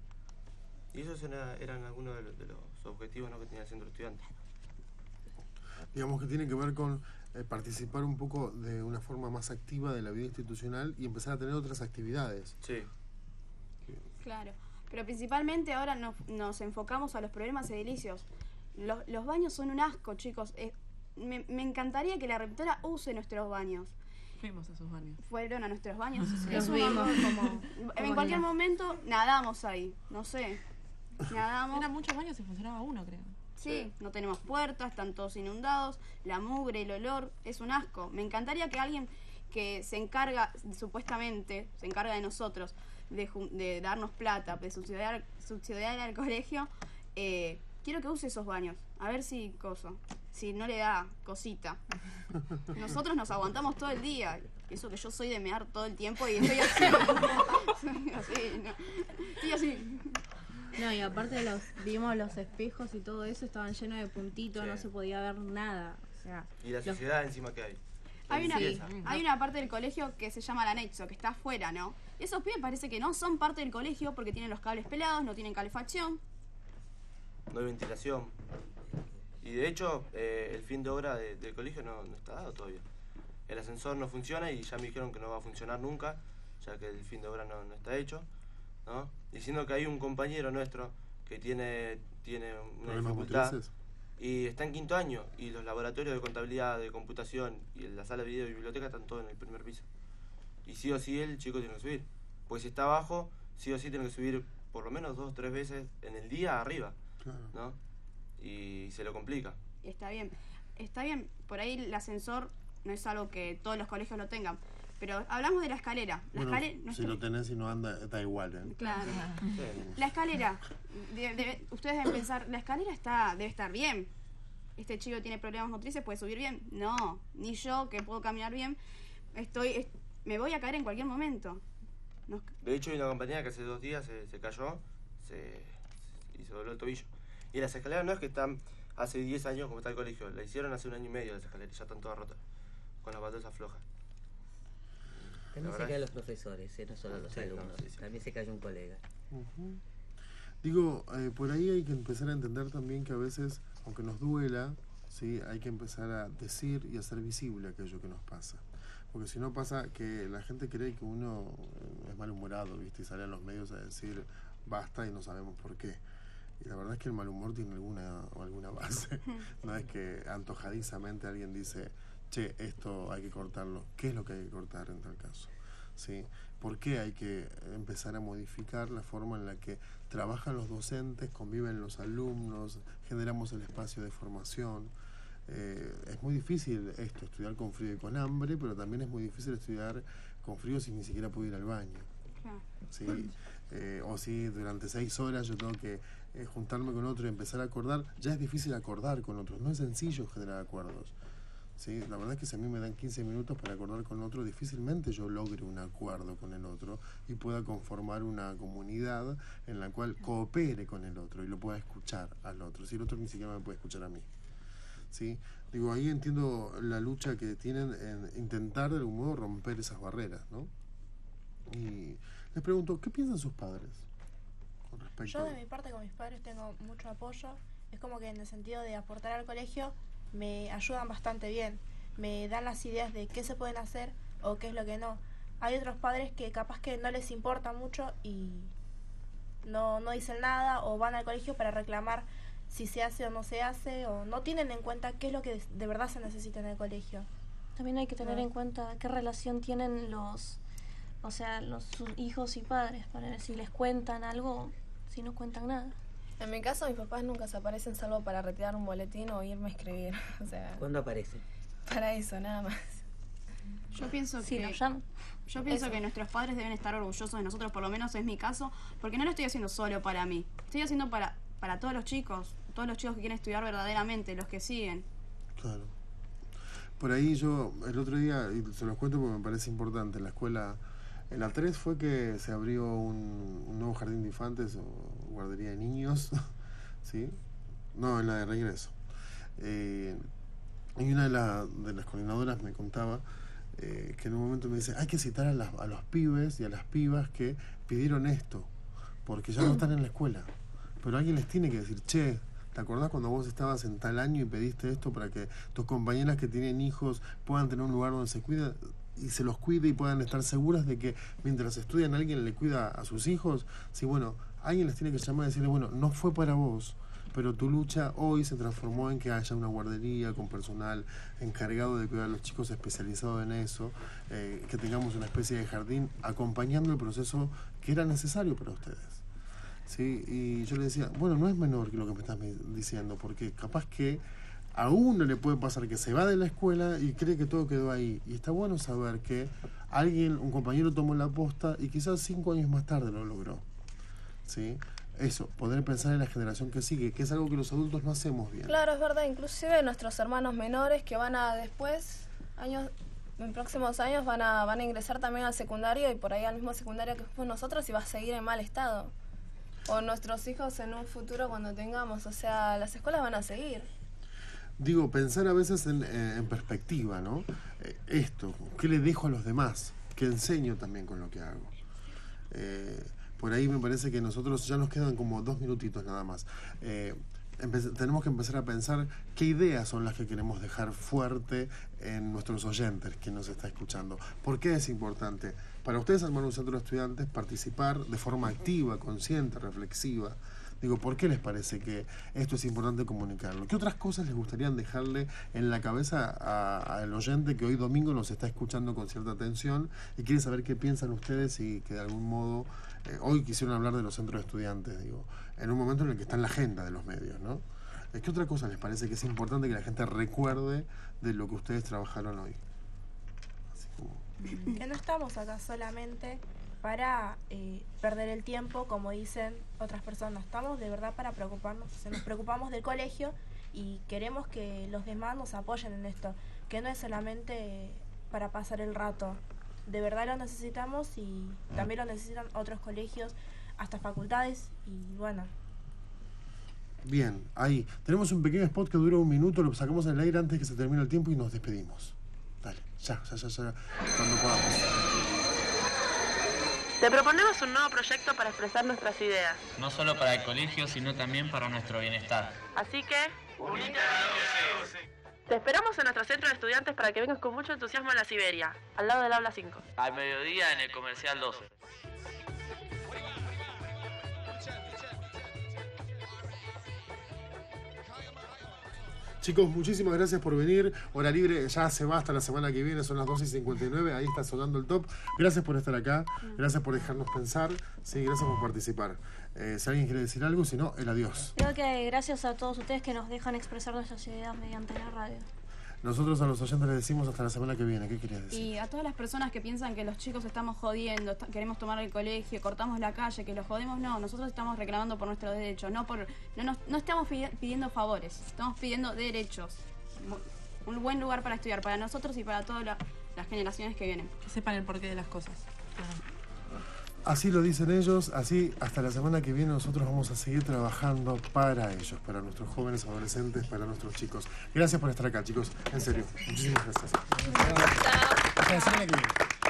Y esos era- eran algunos de los, de los objetivos ¿no? que tenía el centro estudiante.
digamos que tiene que ver con eh, participar un poco de una forma más activa de la vida institucional y empezar a tener otras actividades.
Sí.
Claro. Pero principalmente ahora nos, nos enfocamos a los problemas edilicios. Los, los baños son un asco, chicos. Eh, me, me encantaría que la rectora use nuestros baños.
Fuimos a esos baños.
Fueron a nuestros baños. Es un
Los vimos
horror.
como-
en cualquier momento nadamos ahí. No sé. Nadamos.
Eran muchos baños y funcionaba uno, creo.
Sí, no tenemos puertas, están todos inundados, la mugre, el olor, es un asco. Me encantaría que alguien que se encarga, supuestamente, se encarga de nosotros, de, de darnos plata, de subsidiar, subsidiar al colegio, eh, quiero que use esos baños, a ver si coso, si no le da cosita. Nosotros nos aguantamos todo el día, eso que yo soy de mear todo el tiempo y estoy así. Así, no. Estoy así.
No, y aparte los vimos los espejos y todo eso estaban llenos de puntitos,
Sí.
no se podía ver nada. O sea,
Y la
los-
sociedad encima que hay.
Hay una,
limpieza.
hay una parte del colegio que se llama la Nexo, que está afuera, ¿no? Y esos pibes parece que no son parte del colegio porque tienen los cables pelados, no tienen calefacción.
no hay ventilación. Y de hecho, eh, el fin de obra de- del colegio no, no está dado todavía. El ascensor no funciona y ya me dijeron que no va a funcionar nunca, ya que el fin de obra no, no está hecho. ¿No? Diciendo que hay un compañero nuestro que tiene, tiene una
¿Problemas
dificultad
motrices?
y está en quinto año y los laboratorios de contabilidad, de computación y la sala de video y biblioteca están todos en el primer piso. Y sí o sí el chico tiene que subir. Pues si está abajo, sí o sí tiene que subir por lo menos dos o tres veces en el día arriba. ¿no? Y se lo complica.
Y está bien. Está bien, por ahí el ascensor no es algo que todos los colegios lo tengan. Pero hablamos de la escalera. La
Bueno,
escalera.
si lo tenés y no anda, da igual. ¿eh?
Claro. La escalera. de- de- ustedes deben pensar, la escalera está debe estar bien. Este chico tiene problemas motrices, puede subir bien. No, ni yo que puedo caminar bien, estoy es- me voy a caer en cualquier momento. Nos-
De hecho, hay una compañera que hace dos días se, se cayó se, y se dobló el tobillo. Y las escaleras no es que están hace 10 años como está el colegio, la hicieron hace un año y medio las escaleras, ya están todas rotas, con las baldosas flojas.
También
La
se
verdad
caen los profesores, eh, no solo los
Sí, no,
alumnos.
sí, sí.
También se cayó un colega.
Digo, eh, por ahí hay que empezar a entender también que a veces, aunque nos duela, ¿sí? hay que empezar a decir y hacer visible aquello que nos pasa. Porque si no pasa que la gente cree que uno eh, es malhumorado, ¿viste? Y sale a los medios a decir basta y no sabemos por qué. Y la verdad es que el mal humor tiene alguna, alguna base. no es que antojadizamente alguien dice, che, esto hay que cortarlo. ¿Qué es lo que hay que cortar en tal caso? ¿Sí? ¿Por qué hay que empezar a modificar la forma en la que trabajan los docentes, conviven los alumnos, generamos el espacio de formación? eh, es muy difícil esto, estudiar con frío y con hambre, pero también es muy difícil estudiar con frío si ni siquiera puedo ir al baño. ¿sí? Eh, o si durante seis horas yo tengo que eh, juntarme con otro y empezar a acordar, ya es difícil acordar con otros, no es sencillo generar acuerdos. ¿Sí? La verdad es que si a mí me dan 15 minutos para acordar con otro, difícilmente yo logre un acuerdo con el otro y pueda conformar una comunidad en la cual coopere con el otro y lo pueda escuchar al otro, si el otro ni siquiera me puede escuchar a mí. ¿sí? Digo, ahí entiendo la lucha que tienen en intentar de algún modo romper esas barreras, ¿no? Y les pregunto, ¿qué piensan sus padres con respecto
Yo de mi parte con mis padres tengo mucho apoyo. Es como que en el sentido de aportar al colegio me ayudan bastante bien. Me dan las ideas de qué se pueden hacer o qué es lo que no. Hay otros padres que capaz que no les importa mucho y no, no dicen nada o van al colegio para reclamar si se hace o no se hace o no tienen en cuenta qué es lo que de- verdad se necesita en el colegio.
También hay que tener
No.
en cuenta qué relación tienen los, o sea, los sus hijos y padres, para ver si les cuentan algo, si no cuentan nada.
En mi caso, mis papás nunca se aparecen salvo para retirar un boletín o irme a escribir. O sea,
¿Cuándo aparece?
para eso, nada más.
Yo pienso
Sí,
que
nos llaman.
yo pienso
Eso.
que nuestros padres deben estar orgullosos de nosotros, por lo menos es mi caso, porque no lo estoy haciendo solo para mí. Estoy haciendo para para todos los chicos, todos los chicos que quieren estudiar verdaderamente, los que siguen.
Claro. Por ahí yo, el otro día, y se los cuento porque me parece importante, en la escuela, en la 3 fue que se abrió un, un nuevo jardín de infantes o guardería de niños, ¿sí? No, en la de regreso. Eh, y una de, la- de las coordinadoras me contaba eh, que en un momento me dice, hay que citar a los pibes y a las pibas que pidieron esto, porque ya no están en la escuela. Pero alguien les tiene que decir, che, ¿te acordás cuando vos estabas en tal año y pediste esto para que tus compañeras que tienen hijos puedan tener un lugar donde se cuida y se los cuide y puedan estar seguras de que mientras estudian alguien le cuida a sus hijos? Sí, bueno, alguien les tiene que llamar y decirle, bueno, no fue para vos, pero tu lucha hoy se transformó en que haya una guardería con personal encargado de cuidar a los chicos especializado en eso, eh, que tengamos una especie de jardín acompañando el proceso que era necesario para ustedes. ¿sí? Y yo le decía, bueno, no es menor que lo que me estás diciendo, porque capaz que a uno le puede pasar que se va de la escuela y cree que todo quedó ahí. Y está bueno saber que alguien, un compañero tomó la posta y quizás cinco años más tarde lo logró. ¿Sí? Eso, poder pensar en la generación que sigue, que es algo que los adultos no hacemos bien.
Claro, es verdad. Inclusive nuestros hermanos menores que van a después, años, en próximos años, van a, van a ingresar también al secundario y por ahí al mismo secundario que fuimos nosotros y va a seguir en mal estado. O nuestros hijos en un futuro cuando tengamos. O sea, las escuelas van a seguir.
Digo, pensar a veces en, eh, en perspectiva, ¿no? Eh, esto, ¿qué le dejo a los demás? ¿Qué enseño también con lo que hago? Eh, por ahí me parece que nosotros ya nos quedan como dos minutitos nada más. Eh, tenemos que empezar a pensar qué ideas son las que queremos dejar fuerte en nuestros oyentes que nos está escuchando. ¿Por qué es importante? Para ustedes, armar un centro de estudiantes, participar de forma activa, consciente, reflexiva. Digo, ¿por qué les parece que esto es importante comunicarlo? ¿Qué otras cosas les gustaría dejarle en la cabeza al oyente que hoy domingo nos está escuchando con cierta atención y quiere saber qué piensan ustedes y que de algún modo eh, hoy quisieron hablar de los centros de estudiantes, digo, en un momento en el que está en la agenda de los medios, ¿no? ¿Qué otra cosa les parece que es importante que la gente recuerde de lo que ustedes trabajaron hoy?
Que no estamos acá solamente para eh, perder el tiempo, como dicen otras personas. Estamos de verdad para preocuparnos. O sea, nos preocupamos del colegio y queremos que los demás nos apoyen en esto. Que no es solamente para pasar el rato. De verdad lo necesitamos y también lo necesitan otros colegios, hasta facultades y bueno.
Bien, ahí. Tenemos un pequeño spot que dura un minuto, lo sacamos en el aire antes que se termine el tiempo y nos despedimos. Dale, ya, ya, ya, ya, cuando podamos.
Te proponemos un nuevo proyecto para expresar nuestras ideas.
no solo para el colegio, sino también para nuestro bienestar.
Así que... Te esperamos en nuestro centro de estudiantes para que vengas con mucho entusiasmo a la Siberia, al lado del aula 5.
Al mediodía en el comercial 12.
Chicos, muchísimas gracias por venir. Hora libre ya se va hasta la semana que viene, son las 12 y 59. Ahí está sonando el top. Gracias por estar acá. Gracias por dejarnos pensar. Sí, gracias por participar. Eh, si alguien quiere decir algo, si no, el adiós.
Creo que gracias a todos ustedes que nos dejan expresar nuestras ideas mediante la radio.
Nosotros a los oyentes les decimos hasta la semana que viene. ¿Qué querías decir?
Y a todas las personas que piensan que los chicos estamos jodiendo, está- queremos tomar el colegio, cortamos la calle, que los jodemos, no, nosotros estamos reclamando por nuestros derechos, no por no, nos- no estamos pidi- pidiendo favores, estamos pidiendo derechos. Un buen lugar para estudiar, para nosotros y para todas la- las generaciones que vienen.
Que sepan el porqué de las cosas.
Así lo dicen ellos, así hasta la semana que viene nosotros vamos a seguir trabajando para ellos, para nuestros jóvenes adolescentes, para nuestros chicos. Gracias por estar acá, chicos. En serio. Muchísimas gracias. Hasta